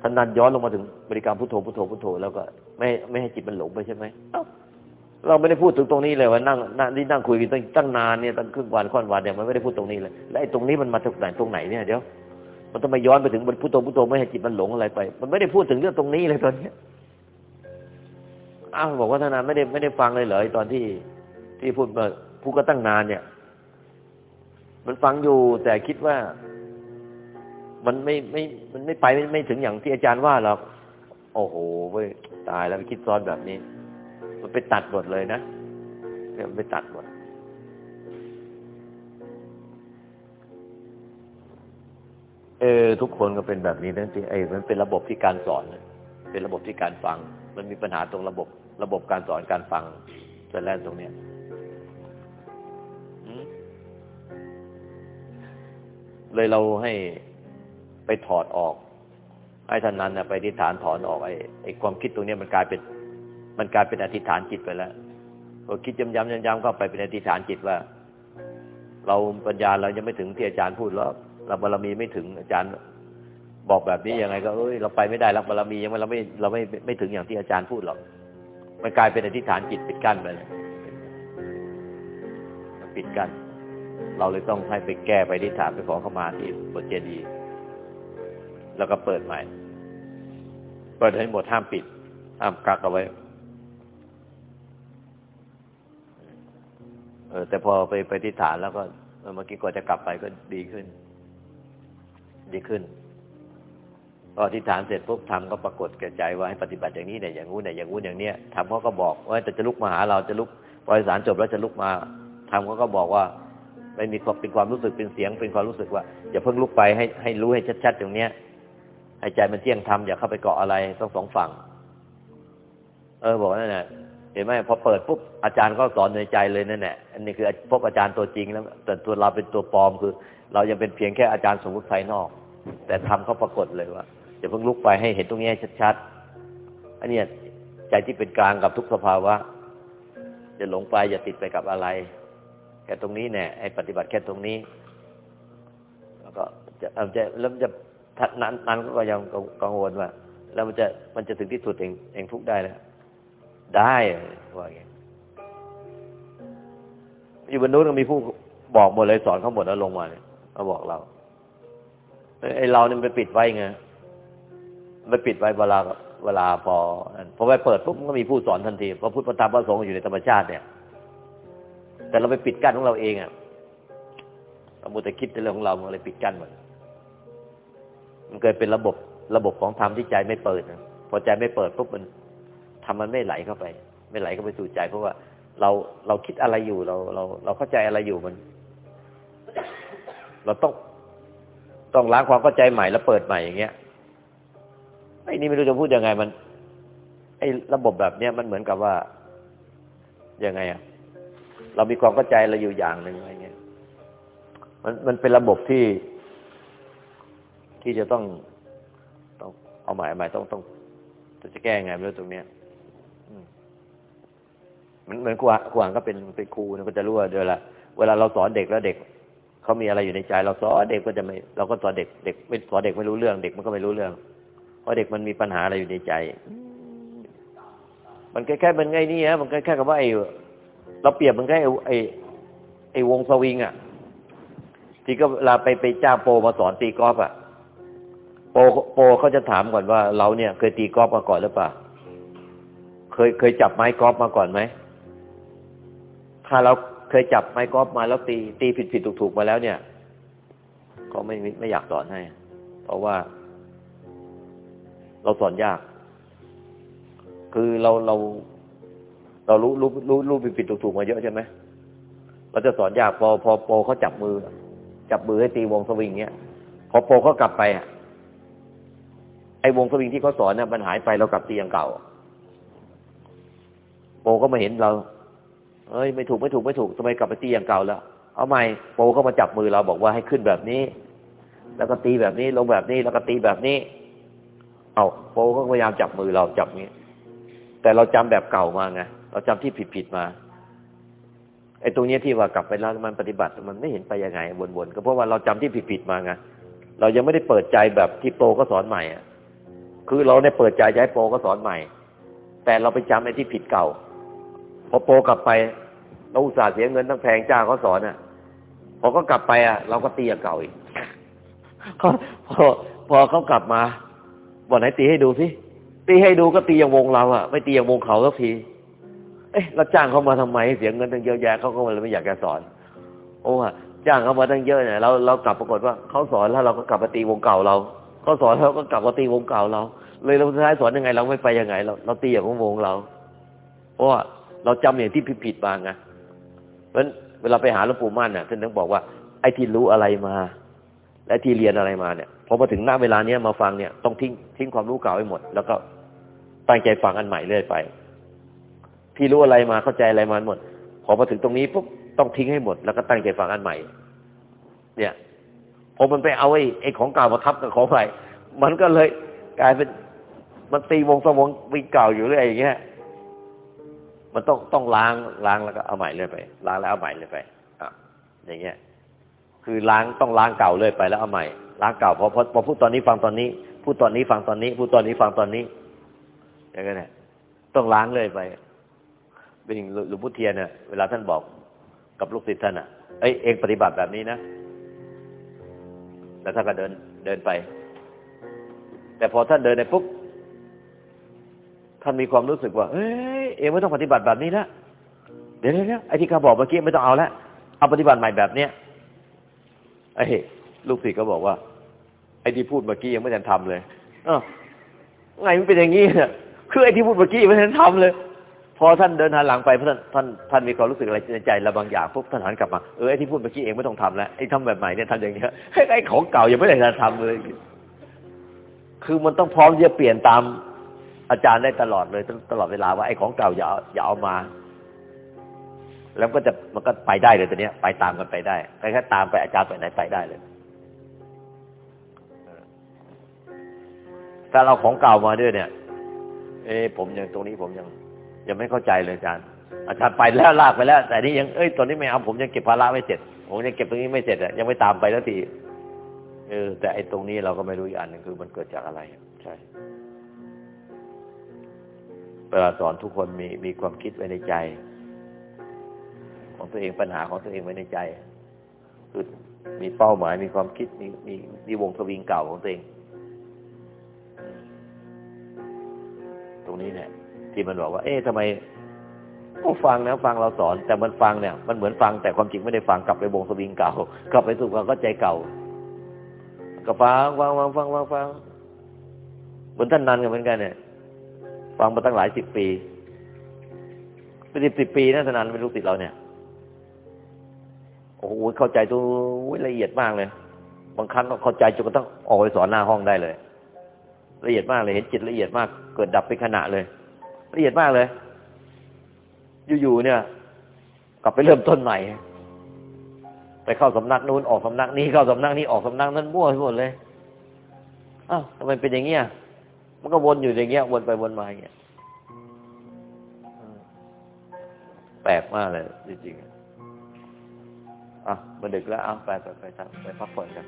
ท่านนันย้อนลงมาถึงบริกรรมพุทโธพุทโธพุทโธแล้วก็ไม่ไม่ให้จิตมันหลงไปใช่ไหมเราไม่ได้พูดถึงตรงนี้เลยว่านั่งนั่งที่นั่งคุยกันตั้งตั้งนานเนี่ยตั้งครึ่งวันค่อนวันเนี่ยมันไม่ได้พูดตรงนี้เลยแล้วไอ้ตรงนี้มันมาจากไหนตรงไหนเนี่ยเดี๋ยวมันต้องมาย้อนไปถึงพุทโธพุทโธไม่ให้จิตมันหลงอะไรไป มันไม่ได้พูดถึงเรื่องตรงนี้เลยตอนนี้อ้าวบอกว่าท่านนันไม่ได้ไม่ได้ฟังเลยเหรอตอนที่ที่พูดมาพูดก็ตั้งนานเนี่ย มันฟังอยู่แต่คิดว่า มันไม่ไม่มันไม่ไปไม่ไม่ถึงอย่างที่อาจารย์ว่าหรอกโอ้โหเว้ยตายแล้วไปคิดซ้อนแบบนี้ มันไปตัดหมดเลยนะเนี่ยมันไปตัดหมดเออทุกคนก็เป็นแบบนี้นั่นสิไอ้มันเป็นระบบที่การสอน เป็นระบบที่การฟัง มันมีปัญหาตรงระบบ ระบบการสอนการฟังแต่แรกตรงเนี้ยเลยเราให้ ไปถอดออกให้ท่านนั้นนะไปอธิษฐานถอนออกไอ้ไอ้ความคิดตรงนี้มันกลายเป็น มันกลายเป็นอธิษฐานจิตไปแล้วพอคิดย้ำๆย้ำๆก็ไปเป็นอธิษฐานจิตว่า เราปัญญาเรายังไม่ถึงที่อาจารย์พูดแล้วเราบารมีไม่ถึงอาจารย์บอกแบบนี้ยังไง ก็เอ้ยเราไปไม่ได้แล้วบารมียังไม่เราไม่เราไม่ไม่ถึงอย่างที่อาจารย์พูดหรอกมันกลายเป็นอธิษฐานจิตปิดกั้นไปเลยปิดกั้นเราเลยต้องให้ไปแก้ไปอธิษฐานไปขอเข้ามาที่บทเจดีย์ แล้วก็เปิดใหม่ เปิดให้หมดห้ามปิด ห้ามกักเอาไว้ เออ แต่พอไปไปที่ฐานแล้วก็เมื่อกี้กว่าจะกลับไปก็ดีขึ้น ดีขึ้นพอที่ฐานเสร็จปุ๊บทำก็ปรากฏแก่ใจว่าให้ปฏิบัติอย่างนี้เนี่ยอย่างงู้นเนี่ยอย่างงู้นอย่างเนี้ยทำเขาก็บอกว่าจะจะลุกมาหาเราจะลุกพอสารจบแล้วจะลุกมาทำเขาก็บอกว่าไม่มีเป็นความรู้สึกเป็นเสียงเป็นความรู้สึกว่าอย่าเพิ่งลุกไปให้ให้รู้ให้ชัดๆตรงเนี้ย ให้ใจมันเที่ยงธรรมอย่าเข้าไปเกาะอะไรต้องสองฝั่ง เออบอกนั่นแหละเห็นไหมพอเปิดปุ๊บอาจารย์ก็สอนในใจเลยนั่นแหละอันนี้คือพบอาจารย์ตัวจริงแล้ว แต่ตัวเราเป็นตัวปลอมคือ เรายังเป็นเพียงแค่อาจารย์สมมติภายนอก แต่ทำเขาปรากฏเลยว่าอย่าเพิ่งลุกไปให้เห็นตรงนี้ชัดๆอันนี้ใจที่เป็นกลางกับทุกสภาวะจะหลงไปอย่าติดไปกับอะไรแค่ตรงนี้แน่ให้ปฏิบัติแค่ตรงนี้ แล้วก็จะจะเริ่มจะ นั้นนั้นก็ยังกังวลว่า แล้วมันจะมันจะถึงที่สุดเองเองทุกได้แล้วได้ว่าอย่างอยู่บนนู้นก็มีผู้บอกหมดเลยสอนเขาหมดแล้วลงมาเนี่ยเขาบอกเราไอเราเนี่ยไปปิดไว้ไงไปปิดไว้เวลาเวลาพอพอไปเปิดปุ๊บก็มีผู้สอนทันทีพระพุทธธรรมพระสงฆ์อยู่ในธรรมชาติเนี่ย แต่เราไปปิดกั้นของเราเองอะเราหมดแต่คิดในเรื่องของเราเราเลยปิดกั้นหมด มันเกิดเป็นระบบระบบของธรรมที่ใจไม่เปิดนะพอใจไม่เปิดปุ๊บมันทำมันไม่ไหลเข้าไป ไม่ไหลเข้าไปสู่ใจ เพราะว่าเราเราคิดอะไรอยู่เราเราเราเข้าใจอะไรอยู่มัน เราต้องต้องล้างความเข้าใจใหม่แล้วเปิดใหม่อย่างเงี้ยไอ้นี่ไม่รู้จะพูดยังไงมัน ไอ้ระบบแบบเนี้ยมันเหมือนกับว่ายังไงอะเรามีความเข้าใจเราอยู่อย่างหนึ่งอะไรเงี้ยมันมันเป็นระบบที่ ที่จะต้องต้องเอาหม่ใหม่ต้องต้องจะแก้ไงไม่รู้ตรงเนี้ยมันเหมือนครูครูอ่านก็เป็นเป็นครูนะก็จะรู้ว่าเวลาเวลาเราสอนเด็กแล้วเด็กเขามีอะไรอยู่ในใจ เราสอนเด็กก็จะไม่ เราก็สอนเด็กเด็กไม่สอนเด็กไม่รู้เรื่อง เด็กมันก็ไม่รู้เรื่องเพราะเด็กมันมีปัญหาอะไรอยู่ในใจ มันแค่แค่มันไงนี่ฮะมันแค่แค่กับว่าไอ้เราเปรียบมันแค่ไอ้ไอ้วงสวิงอะที่ก็เวลาไปไปจ้างโปรมาสอนตีกอล์ฟอะ โปโปเขาจะถามก่อนว่า เราเนี่ยเคยตีกอล์ฟมาก่อนหรือเปล่า เคยเคยจับไม้กอล์ฟมาก่อนไหม ถ้าเราเคยจับไม้กอล์ฟมาแล้วตีตีผิดผิดถูกถูกมาแล้วเนี่ย ก็ไม่ไม่อยากสอนให้ เพราะว่า เราสอนยาก คือเราเรา เรารู้รู้รู้รู้ผิดผิดถูกถูกมาเยอะใช่ไหมเราจะสอนยากพอพอโปเขาจับมือ จับมือให้ตีวงสวิงเนี้ยพอโปเขากลับไปอะ ไอ้วงสวิงที่เขาสอนเนี่ยมันหายไปเรากลับตีอย่างเก่า โปก็มาเห็นเราเอ้ยไม่ถูกไม่ถูกไม่ถูกทำไมกลับไปตีอย่างเก่าแล้วเอาใหม่โปก็มาจับมือเราบอกว่าให้ขึ้นแบบนี้ แล้วก็ตีแบบนี้ลงแบบนี้แล้วก็ตีแบบนี้ เอาโปก็พยายามจับมือเราจับนี้ แต่เราจำแบบเก่ามาไงเราจำที่ผิดผิดมาไอ้ตรงนี้ที่ว่ากลับไปแล้วมันปฏิบัติมันไม่เห็นไปยังไงวนๆก็เพราะว่าเราจำที่ผิดๆมาไงเรายังไม่ได้เปิดใจแบบที่โปก็สอนใหม่อะ คือเราได้เปิดใจจะให้โปก็สอนใหม่ แต่เราไปจำไอ้ที่ผิดเก่า พอโปกลับไปเราอุตส่าห์เสียเงินตั้งแพงจ้างเขาสอนอะ พอก็กลับไปอะ เราก็ตีอย่างเก่าอีกพอพอเขากลับมาบอกไหนตีให้ดูสิตีให้ดูก็ตีอย่างวงเราอะไม่ตีอย่างวงเขาสักที เอ๊ะเราจ้างเขามาทำไมเสียเงินตั้งเยอะแยะเขาก็เลยไม่อยากจะสอน โอ้จ้างเขามาตั้งเยอะเนี่ยเราเรากลับปรากฏว่าเขาสอนแล้วเราก็กลับมาตีวงเก่าเราเขาสอนแล้วก็กลับมาตีวงเก่าเรา เลยเราสุดท้ายสอนยังไง เราไม่ไปยังไง เราเราตีอย่างของวงเรา เพราะว่าเราจำอย่างที่ผิดๆมาไงเพราะฉะนั้นเวลาไปหาหลวงปู่มั่นเนี่ยท่านต้องบอกว่าไอ้ที่รู้อะไรมา และที่เรียนอะไรมาเนี่ยพอมาถึงหน้าเวลาเนี้ยมาฟังเนี่ยต้องทิ้งทิ้งความรู้เก่าให้หมด แล้วก็ตั้งใจฟังอันใหม่เรื่อยไป ที่รู้อะไรมาเข้าใจอะไรมาหมด พอมาถึงตรงนี้ปุ๊บต้องทิ้งให้หมด แล้วก็ตั้งใจฟังอันใหม่ เนี่ยพอมันไปเอาไอ้ไอ้ของเก่ามาทับกับของใหม่มันก็เลยกลายเป็น มันตีวงสมองวิ่งเก่าอยู่เรื่อยอย่างเงี้ยมันต้องต้องล้างล้างแล้วก็เอาใหม่เรื่อยไป ล้างแล้วเอาใหม่เรื่อยไปอะอย่างเงี้ย คือล้างต้องล้างเก่าเรื่อยไปแล้วเอาใหม่ล้างเก่าพอพอพอพูดตอนนี้ฟังตอนนี้ พูดตอนนี้ฟังตอนนี้ พูดตอนนี้ฟังตอนนี้อย่างเงี้ยต้องล้างเรื่อยไป เป็นอย่างหลวงพ่อเทียนเนี่ยเวลาท่านบอกกับลูกศิษย์ท่านอะเอ้ยเองปฏิบัติแบบนี้นะแล้วท่านก็เดินเดินไป แต่พอท่านเดินไปปุ๊บ ท่านมีความรู้สึกว่า เอ้ยเองไม่ต้องปฏิบัติแบบนี้แล้วเดี๋ยวเดี๋ยวไอ้ที่เขาบอกเมื่อกี้ไม่ต้องเอาแล้วเอาปฏิบัติใหม่แบบเนี้ยไอ้ลูกศิษย์ก็บอกว่า ไอ้ที่พูดเมื่อกี้ยังไม่ทันทำเลยเออไงมันเป็นอย่างนี้เนี่ยคือไอ้ที่พูดเมื่อกี้ไม่ทันทำเลย พอท่านเดินหันหลังไปท่านท่านท่านมีความรู้สึกอะไรในใจระบางอย่างปุ๊บท่านหันกลับมาเออไอ้ที่พูดเมื่อกี้เองไม่ต้องทำแล้วไอ้ทำแบบใหม่เนี่ยทำอย่างเงี้ยไอ้ของเก่ายังไม่ได้ทำเลย คือมันต้องพร้อมจะเปลี่ยนตาม อาจารย์ได้ตลอดเลยตลอดเวลาว่าไอ้ของเก่าอย่าอย่าเอามา แล้วก็จะมันก็ไปได้เลยตัวเนี้ย ไปตามกันไปได้แค่แค่ตามไปอาจารย์ไปไหนไปได้เลย ถ้าเราของเก่ามาด้วยเนี่ย เอ้ผมยังตรงนี้ผมยัง ยังไม่เข้าใจเลยอาจารย์ อาจารย์ไปแล้วลากไปแล้ว แต่นี่ยังเอ้ยตอนนี้ไม่เอาผมยังเก็บภาระไม่เสร็จผมยังเก็บตรงนี้ไม่เสร็จอะยังไม่ตามไปแล้วทีเออแต่ไอ้ตรงนี้เราก็ไม่รู้อีกอันนึงคือมันเกิดจากอะไร ใช่ เวลาสอนทุกคนมีมีความคิดไว้ในใจ ของตัวเองปัญหาของตัวเองไว้ในใจคือมีเป้าหมายมีความคิดมีมีมีวงสวิงเก่าของตัวเอง ตรงนี้เนี่ยที่มันบอกว่า เอ๊ะทำไมก็ฟังนะฟังเราสอน แต่มันฟังเนี่ย มันเหมือนฟังแต่ความจริงไม่ได้ฟังกลับไปวงสวิงเก่า กลับไปสู่ความเข้าใจเก่าก็ฟังฟังฟังฟังฟังฟังเหมือนท่านนันกันเหมือนกันเนี่ย ฟังมาตั้งหลายสิบปีเป็นสิบสิบปีนะท่านนันเป็นลูกศิษย์เราเนี่ยโอ้โหเข้าใจตัวละเอียดมากเลย บางครั้งก็เข้าใจจนกระทั่งออกไปสอนหน้าห้องได้เลย ละเอียดมากเลยเห็นจิตละเอียดมาก เกิดดับเป็นขณะเลย ละเอียดมากเลย อยู่ๆเนี่ย กลับไปเริ่มต้นใหม่ไปเข้าสำนักนู้นออกสำนักนี้เข้าสำนักนี้ออกสำนักนั้นมั่วไปหมดเลยอ้าวทำไมเป็นอย่างเงี้ย มันก็วนอยู่อย่างเงี้ย วนไปวนมาอย่างเงี้ยแปลกมากเลย จริงๆอะมาดึกแล้วเอาไปไปไปไปพักผ่อนกัน